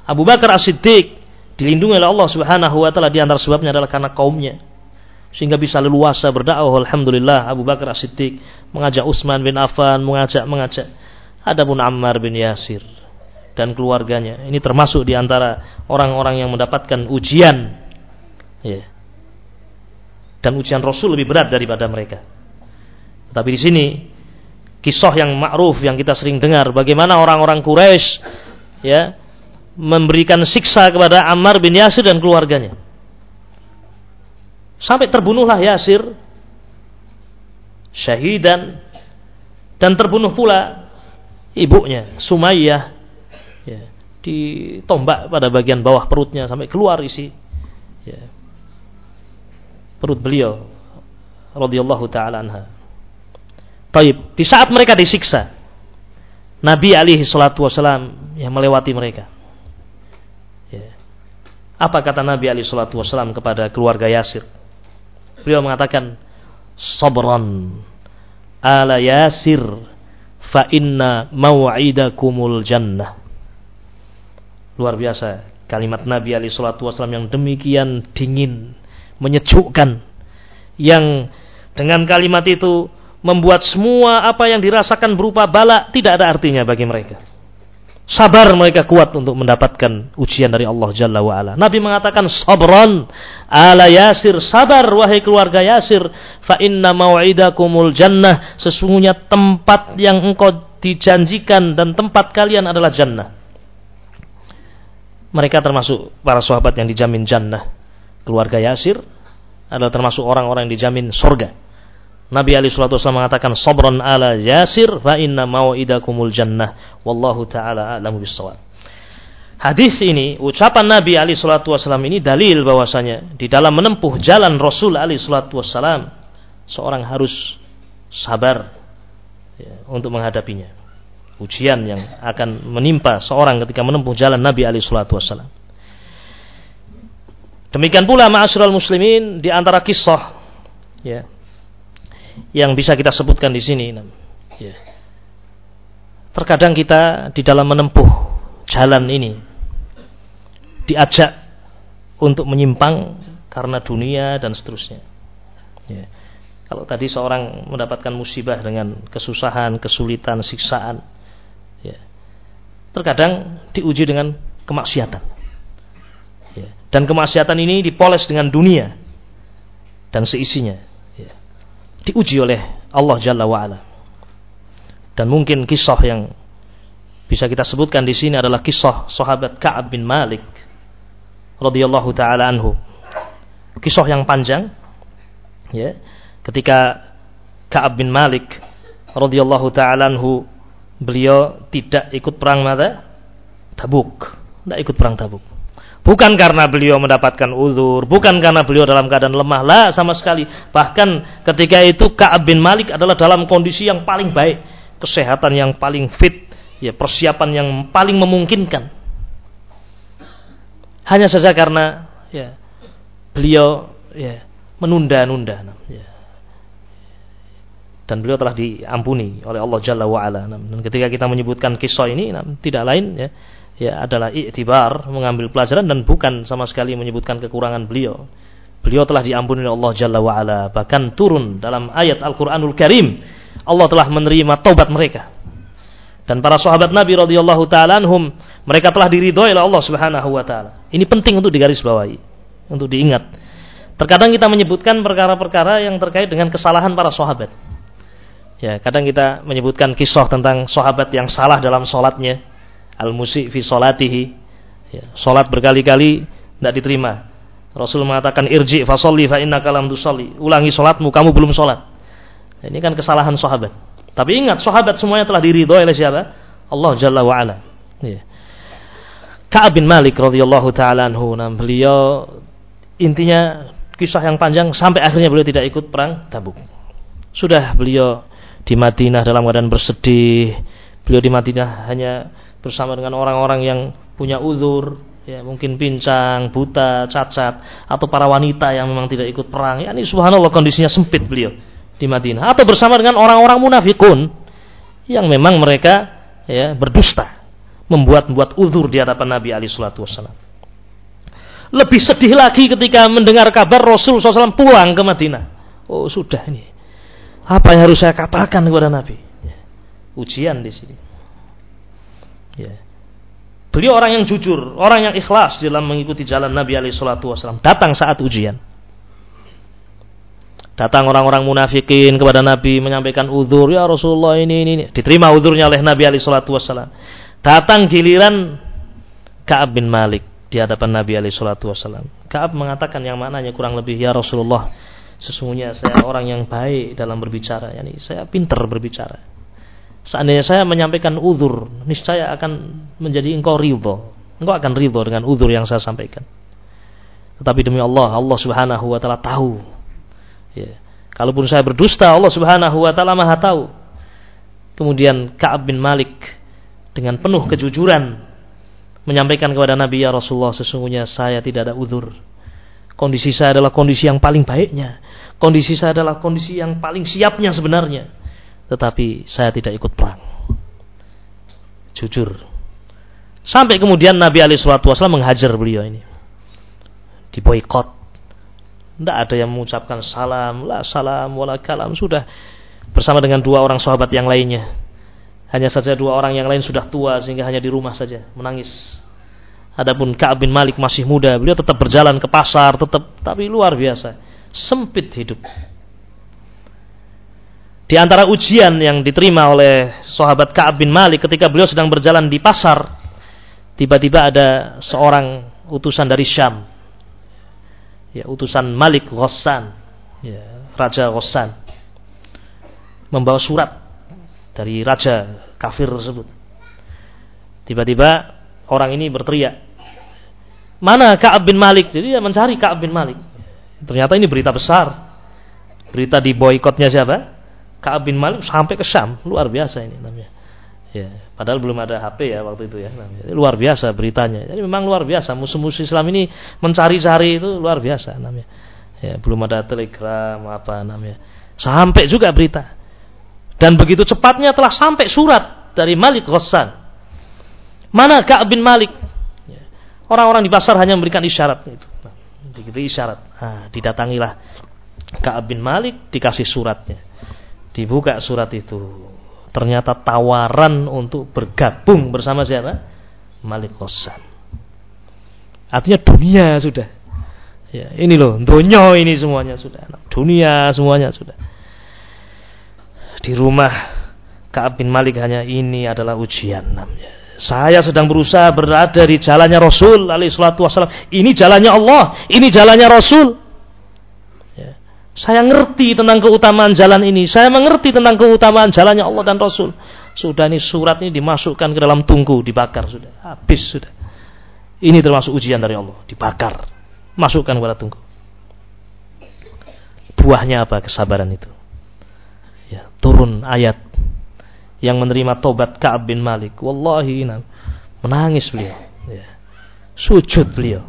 Abu Bakar As-Siddiq dilindungi oleh Allah Subhanahu wa taala di antara sebabnya adalah karena kaumnya. Sehingga bisa leluasa berdakwah. Alhamdulillah Abu Bakar As-Siddiq mengajak Utsman bin Affan mengajak mengajak adapun Ammar bin Yasir dan keluarganya. Ini termasuk di antara orang-orang yang mendapatkan ujian. Ya. Dan ujian Rasul lebih berat daripada mereka. Tapi di sini kisah yang ma'ruf yang kita sering dengar bagaimana orang-orang Quraisy ya memberikan siksa kepada Ammar bin Yasir dan keluarganya. Sampai terbunuhlah Yasir syahidan dan terbunuh pula ibunya Sumayyah ya, ditombak pada bagian bawah perutnya sampai keluar isi ya, perut beliau radhiyallahu taala anha. Taib, di saat mereka disiksa, Nabi alaihi salatu wasalam yang melewati mereka. Ya. Apa kata Nabi alaihi salatu wasalam kepada keluarga Yasir? Beliau mengatakan, "Sabran ala Yasir fa inna mau'idakumul jannah." Luar biasa kalimat Nabi alaihi salatu wasallam yang demikian dingin, menyejukkan. Yang dengan kalimat itu membuat semua apa yang dirasakan berupa bala tidak ada artinya bagi mereka. Sabar mereka kuat untuk mendapatkan ujian dari Allah Jalla wa'ala. Nabi mengatakan sabran ala Yasir. Sabar wahai keluarga Yasir. Fa inna mau'idakumul jannah. Sesungguhnya tempat yang engkau dijanjikan dan tempat kalian adalah jannah mereka termasuk para sahabat yang dijamin jannah. Keluarga Yasir adalah termasuk orang-orang yang dijamin surga. Nabi Ali Shallallahu Wasallam mengatakan sabron ala Yasir fa inna mau'idakumul jannah wallahu taala a'lamu bissawab. Hadis ini, ucapan Nabi Ali Shallallahu Wasallam ini dalil bahwasanya di dalam menempuh jalan Rasul Ali Shallallahu Wasallam seorang harus sabar ya, untuk menghadapinya ujian yang akan menimpa seorang ketika menempuh jalan Nabi Ali Shallallahu Wasallam. Demikian pula ma'asyiral muslimin di antara kisah ya yang bisa kita sebutkan di sini ya. Terkadang kita di dalam menempuh jalan ini diajak untuk menyimpang karena dunia dan seterusnya. Ya. Kalau tadi seorang mendapatkan musibah dengan kesusahan, kesulitan, siksaan, terkadang diuji dengan kemaksiatan. Ya. Dan kemaksiatan ini dipoles dengan dunia dan seisinya. Ya. Diuji oleh Allah Jalla wa'ala. Dan mungkin kisah yang bisa kita sebutkan di sini adalah kisah sahabat Ka'ab bin Malik radhiyallahu taala anhu. Kisah yang panjang ya. Ketika Ka'ab bin Malik radhiyallahu taala anhu beliau tidak ikut perang mana? Tabuk. Tidak ikut perang Tabuk. Bukan karena beliau mendapatkan uzur, bukan karena beliau dalam keadaan lemah, lah sama sekali. Bahkan ketika itu Ka'ab bin Malik adalah dalam kondisi yang paling baik, kesehatan yang paling fit, ya persiapan yang paling memungkinkan. Hanya saja karena ya beliau ya menunda-nunda ya dan beliau telah diampuni oleh Allah Jalla wa ala. Dan ketika kita menyebutkan kisah ini tidak lain ya ya adalah iktibar mengambil pelajaran dan bukan sama sekali menyebutkan kekurangan beliau. Beliau telah diampuni oleh Allah Jalla wa ala, bahkan turun dalam ayat Al-Qur'anul Karim Allah telah menerima taubat mereka. Dan para sahabat Nabi radhiyallahu taala anhum mereka telah diridhoi oleh Allah Subhanahu wa taala. Ini penting untuk digarisbawahi, untuk diingat. Terkadang kita menyebutkan perkara-perkara yang terkait dengan kesalahan para sahabat Ya, kadang kita menyebutkan kisah tentang sahabat yang salah dalam sholatnya. Al-musi fi sholatihi. Ya, sholat berkali-kali tidak diterima. Rasul mengatakan irji fasolli fa inna kalam tusalli. Ulangi sholatmu, kamu belum sholat. Ya, ini kan kesalahan sahabat. Tapi ingat, sahabat semuanya telah diridhoi oleh siapa? Allah Jalla wa ala. Ya. Ka'ab bin Malik radhiyallahu taala anhu, nah, beliau intinya kisah yang panjang sampai akhirnya beliau tidak ikut perang Tabuk. Sudah beliau di Madinah dalam keadaan bersedih. Beliau di Madinah hanya bersama dengan orang-orang yang punya uzur, ya mungkin pincang, buta, cacat, atau para wanita yang memang tidak ikut perang. Ya ini subhanallah kondisinya sempit beliau di Madinah. Atau bersama dengan orang-orang munafikun yang memang mereka ya berdusta, membuat-buat uzur di hadapan Nabi Ali Shallallahu Wasallam. Lebih sedih lagi ketika mendengar kabar Rasul SAW pulang ke Madinah. Oh sudah ini, apa yang harus saya katakan kepada Nabi? Ya. Ujian di sini. Ya. Beliau orang yang jujur, orang yang ikhlas dalam mengikuti jalan Nabi alaihi salatu wasallam. Datang saat ujian. Datang orang-orang munafikin kepada Nabi menyampaikan uzur, ya Rasulullah ini ini, diterima uzurnya oleh Nabi alaihi salatu wasallam. Datang giliran Ka'ab bin Malik di hadapan Nabi alaihi salatu wasallam. Ka'ab mengatakan yang maknanya kurang lebih ya Rasulullah, sesungguhnya saya orang yang baik dalam berbicara, yani saya pintar berbicara Seandainya saya menyampaikan uzur, niscaya akan menjadi engkau ridho. Engkau akan ridho dengan uzur yang saya sampaikan. Tetapi demi Allah, Allah Subhanahu wa taala tahu. Ya. Kalaupun saya berdusta, Allah Subhanahu wa taala Maha tahu. Kemudian Ka'ab bin Malik dengan penuh kejujuran menyampaikan kepada Nabi ya Rasulullah sesungguhnya saya tidak ada uzur. Kondisi saya adalah kondisi yang paling baiknya. Kondisi saya adalah kondisi yang paling siapnya sebenarnya tetapi saya tidak ikut perang. Jujur. Sampai kemudian Nabi Ali Wasallam menghajar beliau ini. Diboykot. Tidak ada yang mengucapkan salam, la salam, wala kalam. Sudah bersama dengan dua orang sahabat yang lainnya. Hanya saja dua orang yang lain sudah tua sehingga hanya di rumah saja menangis. Adapun Ka'ab bin Malik masih muda, beliau tetap berjalan ke pasar, tetap tapi luar biasa. Sempit hidup. Di antara ujian yang diterima oleh sahabat Ka'ab bin Malik ketika beliau sedang berjalan di pasar, tiba-tiba ada seorang utusan dari Syam. Ya, utusan Malik Ghassan, ya, Raja Ghassan. Membawa surat dari raja kafir tersebut. Tiba-tiba orang ini berteriak, "Mana Ka'ab bin Malik?" Jadi dia mencari Ka'ab bin Malik. Ternyata ini berita besar. Berita di boykotnya siapa? Ka'ab bin Malik sampai ke Syam, luar biasa ini namanya. Ya, padahal belum ada HP ya waktu itu ya. Namanya. Luar biasa beritanya. Jadi memang luar biasa musuh-musuh Islam ini mencari-cari itu luar biasa namanya. Ya, belum ada telegram apa namanya. Sampai juga berita. Dan begitu cepatnya telah sampai surat dari Malik Ghassan. Mana Ka'ab bin Malik? Ya. Orang-orang di pasar hanya memberikan isyarat itu. Diberi isyarat. Nah, didatangilah Ka'ab bin Malik dikasih suratnya Dibuka surat itu. Ternyata tawaran untuk bergabung bersama siapa? Malik Qassam. Artinya dunia sudah. Ya, ini loh, dunia ini semuanya sudah. Dunia semuanya sudah. Di rumah Ka'ab bin Malik hanya ini adalah ujian namanya. Saya sedang berusaha berada di jalannya Rasul alaihi wasallam. Ini jalannya Allah, ini jalannya Rasul. Saya ngerti tentang keutamaan jalan ini. Saya mengerti tentang keutamaan jalannya Allah dan Rasul. Sudah ini surat ini dimasukkan ke dalam tungku, dibakar sudah. Habis sudah. Ini termasuk ujian dari Allah, dibakar. Masukkan kepada tungku. Buahnya apa kesabaran itu? Ya, turun ayat yang menerima tobat Ka'ab bin Malik. Wallahi menangis beliau. Ya. Sujud beliau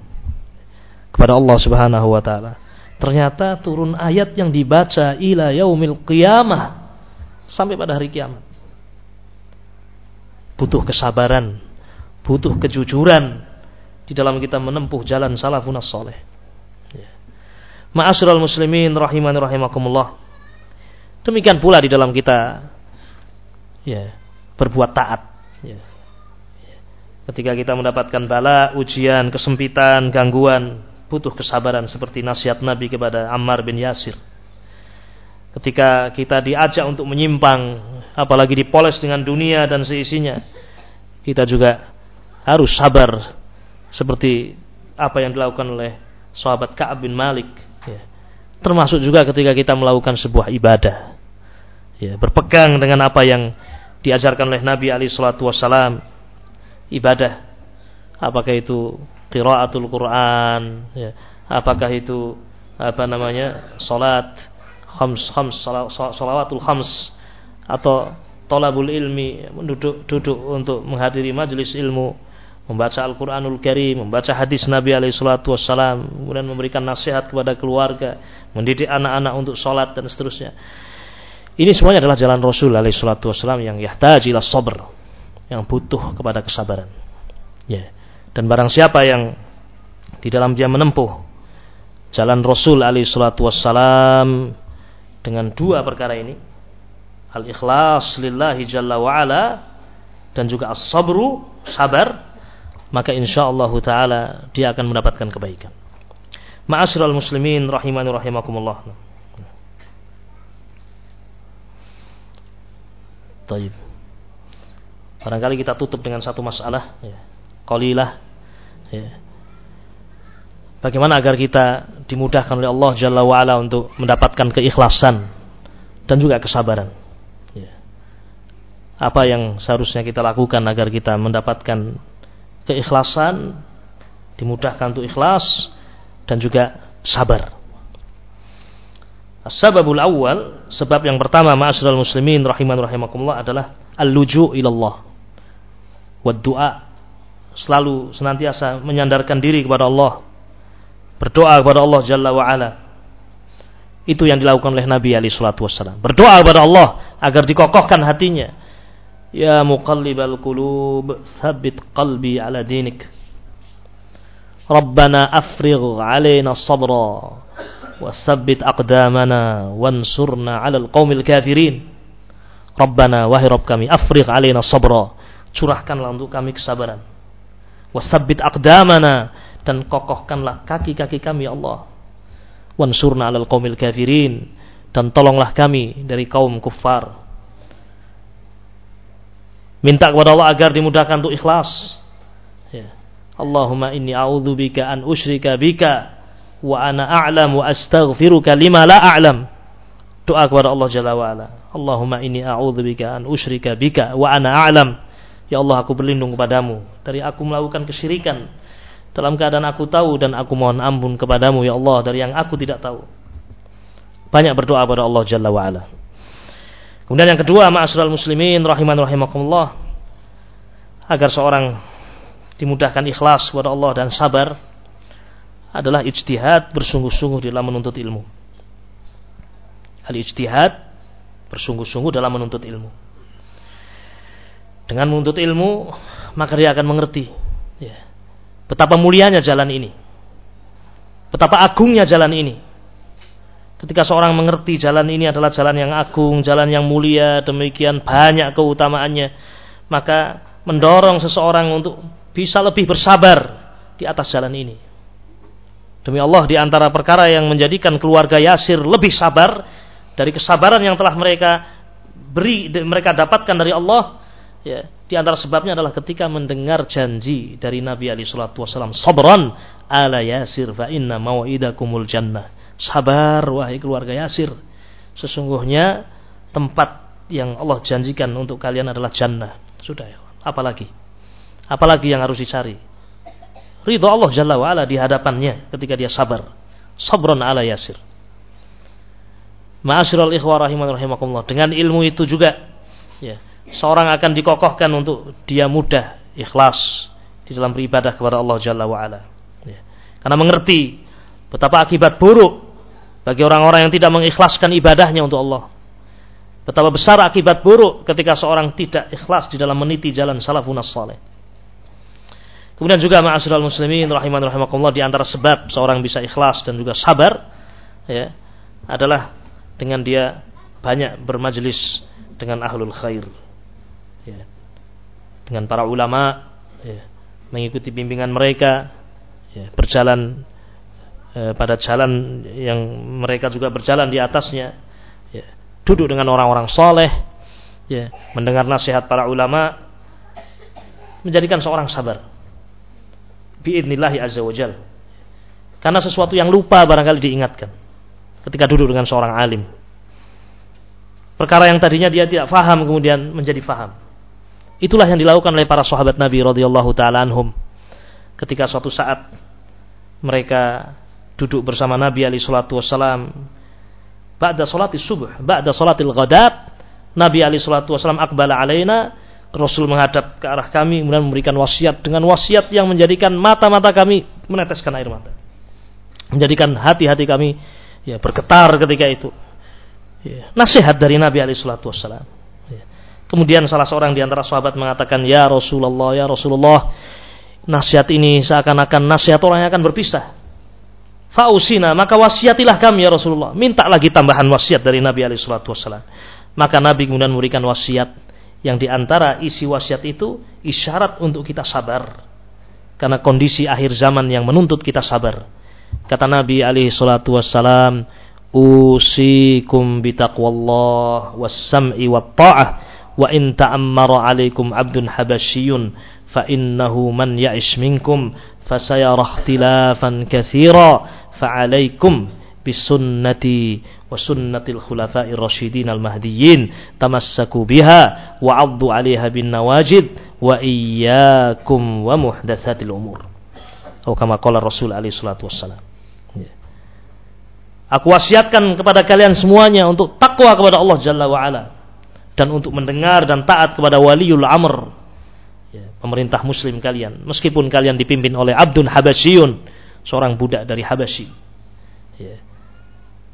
kepada Allah Subhanahu wa taala Ternyata turun ayat yang dibaca ila yaumil qiyamah sampai pada hari kiamat. Butuh kesabaran, butuh kejujuran di dalam kita menempuh jalan salafun soleh. Ya. Ma'asyiral muslimin rahimani rahimakumullah. Demikian pula di dalam kita ya, berbuat taat. Ya. Ketika kita mendapatkan bala, ujian, kesempitan, gangguan, butuh kesabaran seperti nasihat Nabi kepada Ammar bin Yasir. Ketika kita diajak untuk menyimpang, apalagi dipoles dengan dunia dan seisinya, kita juga harus sabar seperti apa yang dilakukan oleh sahabat Ka'ab bin Malik. Ya. Termasuk juga ketika kita melakukan sebuah ibadah, ya, berpegang dengan apa yang diajarkan oleh Nabi Ali Shallallahu Wasallam, ibadah, apakah itu qiraatul Quran ya. apakah itu apa namanya salat khams khams salawatul khams atau tolabul ilmi, duduk duduk untuk menghadiri majelis ilmu, membaca Al-Qur'anul Karim, membaca hadis Nabi alaihi salatu wassalam, kemudian memberikan nasihat kepada keluarga, mendidik anak-anak untuk sholat dan seterusnya. Ini semuanya adalah jalan Rasul alaihi salatu wassalam yang yahtaji ila sabr, yang butuh kepada kesabaran. Ya. Dan barang siapa yang di dalam dia menempuh jalan Rasul alaihi salatu wassalam dengan dua perkara ini, al-ikhlas lillahi jalla wa ala dan juga as-sabru sabar maka insyaallah taala dia akan mendapatkan kebaikan. Ma'asyiral muslimin rahimani rahimakumullah. Taib. Barangkali kita tutup dengan satu masalah ya. Qalilah ya. Bagaimana agar kita dimudahkan oleh Allah Jalla wa'ala untuk mendapatkan keikhlasan dan juga kesabaran apa yang seharusnya kita lakukan agar kita mendapatkan keikhlasan, dimudahkan untuk ikhlas dan juga sabar. Sebabul awal, sebab yang pertama ma'asyiral muslimin rahiman rahimakumullah adalah al-luju ilallah. Wa du'a selalu senantiasa menyandarkan diri kepada Allah. Berdoa kepada Allah Jalla wa ala. Itu yang dilakukan oleh Nabi alaihi salatu wasallam. Berdoa kepada Allah agar dikokohkan hatinya Ya muqallibal qulub thabbit qalbi ala dinik Rabbana afrigh alaina sabra wa thabbit aqdamana wansurna ala alqaumil kafirin Rabbana wahai Rabb kami afrigh alaina sabra curahkanlah untuk kami kesabaran. wa thabbit aqdamana dan kokohkanlah kaki-kaki kami ya Allah. wansurna ala alqaumil kafirin dan tolonglah kami dari kaum kufar Minta kepada Allah agar dimudahkan untuk ikhlas. Ya. Allahumma inni a'udzubika an usyrika bika wa ana a'lam wa astaghfiruka lima la a'lam. Doa kepada Allah Jalla wa ala. Allahumma inni a'udzubika an usyrika bika wa ana a'lam. Ya Allah aku berlindung kepadamu dari aku melakukan kesyirikan dalam keadaan aku tahu dan aku mohon ampun kepadamu ya Allah dari yang aku tidak tahu. Banyak berdoa kepada Allah Jalla wa ala. Kemudian yang kedua, ma'asyiral muslimin rahiman rahimakumullah agar seorang dimudahkan ikhlas kepada Allah dan sabar adalah ijtihad bersungguh-sungguh dalam menuntut ilmu. Al-ijtihad bersungguh-sungguh dalam menuntut ilmu. Dengan menuntut ilmu, maka dia akan mengerti ya, betapa mulianya jalan ini. Betapa agungnya jalan ini Ketika seorang mengerti jalan ini adalah jalan yang agung, jalan yang mulia, demikian banyak keutamaannya, maka mendorong seseorang untuk bisa lebih bersabar di atas jalan ini. Demi Allah di antara perkara yang menjadikan keluarga Yasir lebih sabar dari kesabaran yang telah mereka beri mereka dapatkan dari Allah ya di antara sebabnya adalah ketika mendengar janji dari Nabi Ali Shallallahu Wasallam sabran ala Yasir fa inna mau'idakumul jannah Sabar wahai keluarga Yasir. Sesungguhnya tempat yang Allah janjikan untuk kalian adalah jannah. Sudah ya. Apalagi? Apalagi yang harus dicari? Ridho Allah Jalla wa'ala di hadapannya ketika dia sabar. Sabron ala Yasir. Ma'asyiral ikhwah rahiman rahimakumullah. Dengan ilmu itu juga ya, seorang akan dikokohkan untuk dia mudah ikhlas di dalam beribadah kepada Allah Jalla wa'ala. Ya. Karena mengerti betapa akibat buruk bagi orang-orang yang tidak mengikhlaskan ibadahnya untuk Allah. Betapa besar akibat buruk ketika seorang tidak ikhlas di dalam meniti jalan salafun saleh. Kemudian juga ma'asyiral muslimin rahiman rahimakumullah di antara sebab seorang bisa ikhlas dan juga sabar ya adalah dengan dia banyak bermajlis dengan ahlul khair. Ya. Dengan para ulama ya, mengikuti bimbingan mereka ya, berjalan Eh, pada jalan yang mereka juga berjalan di atasnya ya, duduk dengan orang-orang soleh ya, mendengar nasihat para ulama menjadikan seorang sabar biidnillahi azza wajal karena sesuatu yang lupa barangkali diingatkan ketika duduk dengan seorang alim. Perkara yang tadinya dia tidak faham kemudian menjadi faham. Itulah yang dilakukan oleh para sahabat Nabi radhiyallahu taala anhum ketika suatu saat mereka duduk bersama Nabi alaihi salatu wasalam ba'da salatis subuh, ba'da salatil ghadat, Nabi alaihi salatu wasallam akbala alaina Rasul menghadap ke arah kami kemudian memberikan wasiat dengan wasiat yang menjadikan mata-mata kami meneteskan air mata. Menjadikan hati-hati kami ya bergetar ketika itu. Ya, nasihat dari Nabi alaihi salatu. Ya. Kemudian salah seorang di antara sahabat mengatakan, "Ya Rasulullah, ya Rasulullah, nasihat ini seakan-akan nasihat orang yang akan berpisah. Fausina, maka wasiatilah kami ya Rasulullah. Minta lagi tambahan wasiat dari Nabi alaihi salatu. Maka Nabi kemudian memberikan wasiat yang di antara isi wasiat itu isyarat untuk kita sabar. Karena kondisi akhir zaman yang menuntut kita sabar. Kata Nabi alaihi salatu wasallam, "Usikum bitaqwallah was-sam'i wat-ta'ah wa in ta'ammara 'alaikum 'abdun habasyiyun fa innahu man ya'ish minkum fasayara ikhtilafan katsira fa'alaikum bisunnati wa sunnatil khulafa'ir rasyidin al mahdiyyin tamassaku biha wa 'addu 'alaiha bin nawajid wa iyyakum wa muhdatsatil umur. Atau kama qala Rasul alaihi salatu wassalam. Ya. Aku wasiatkan kepada kalian semuanya untuk takwa kepada Allah Jalla wa ala dan untuk mendengar dan taat kepada waliul amr ya, pemerintah muslim kalian meskipun kalian dipimpin oleh abdun habasyiyun seorang budak dari Habasyi. Ya.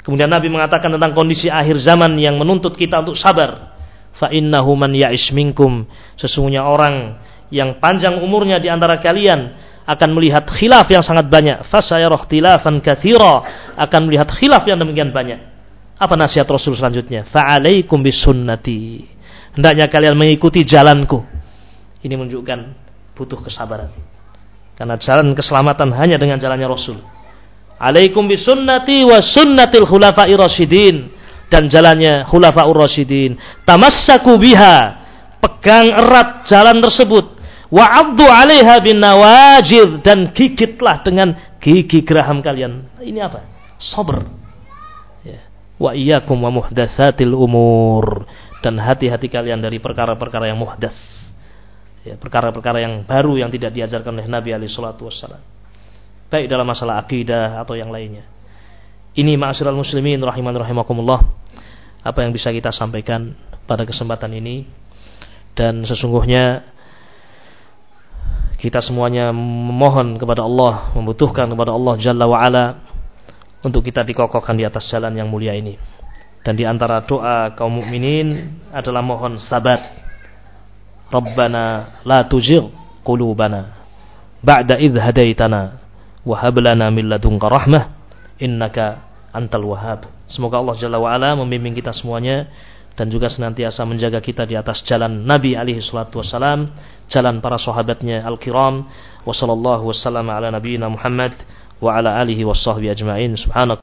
Kemudian Nabi mengatakan tentang kondisi akhir zaman yang menuntut kita untuk sabar. Fa innahu man ya'ish minkum sesungguhnya orang yang panjang umurnya di antara kalian akan melihat khilaf yang sangat banyak. Fasayarah khilafan katsira akan melihat khilaf yang demikian banyak. Apa nasihat Rasul selanjutnya? Fa'alaikum bisunnati. Hendaknya kalian mengikuti jalanku. Ini menunjukkan butuh kesabaran. Karena jalan keselamatan hanya dengan jalannya Rasul. Alaikum bisunnati wa sunnatil khulafa'i rasyidin dan jalannya khulafa'ur rasyidin. Tamassaku biha. Pegang erat jalan tersebut. Wa 'addu 'alaiha bin nawajid dan gigitlah dengan gigi geraham kalian. Ini apa? Sabar. Ya. Wa iyyakum wa muhdatsatil umur dan hati-hati kalian dari perkara-perkara yang muhdas ya, perkara-perkara yang baru yang tidak diajarkan oleh Nabi alaihi salatu wassalam. Baik dalam masalah akidah atau yang lainnya. Ini ma'asyiral muslimin rahiman rahimakumullah apa yang bisa kita sampaikan pada kesempatan ini dan sesungguhnya kita semuanya memohon kepada Allah, membutuhkan kepada Allah Jalla wa untuk kita dikokohkan di atas jalan yang mulia ini. Dan di antara doa kaum mukminin adalah mohon sabat Rabbana la tuzigh qulubana ba'da idh hadaitana wa hab lana min ladunka rahmah innaka antal wahhab. Semoga Allah Jalla wa ala membimbing kita semuanya dan juga senantiasa menjaga kita di atas jalan Nabi alaihi salatu wasalam, jalan para sahabatnya al-kiram. Wa sallallahu wasallam ala nabiyyina Muhammad wa ala alihi washabbihi ajmain. Subhanak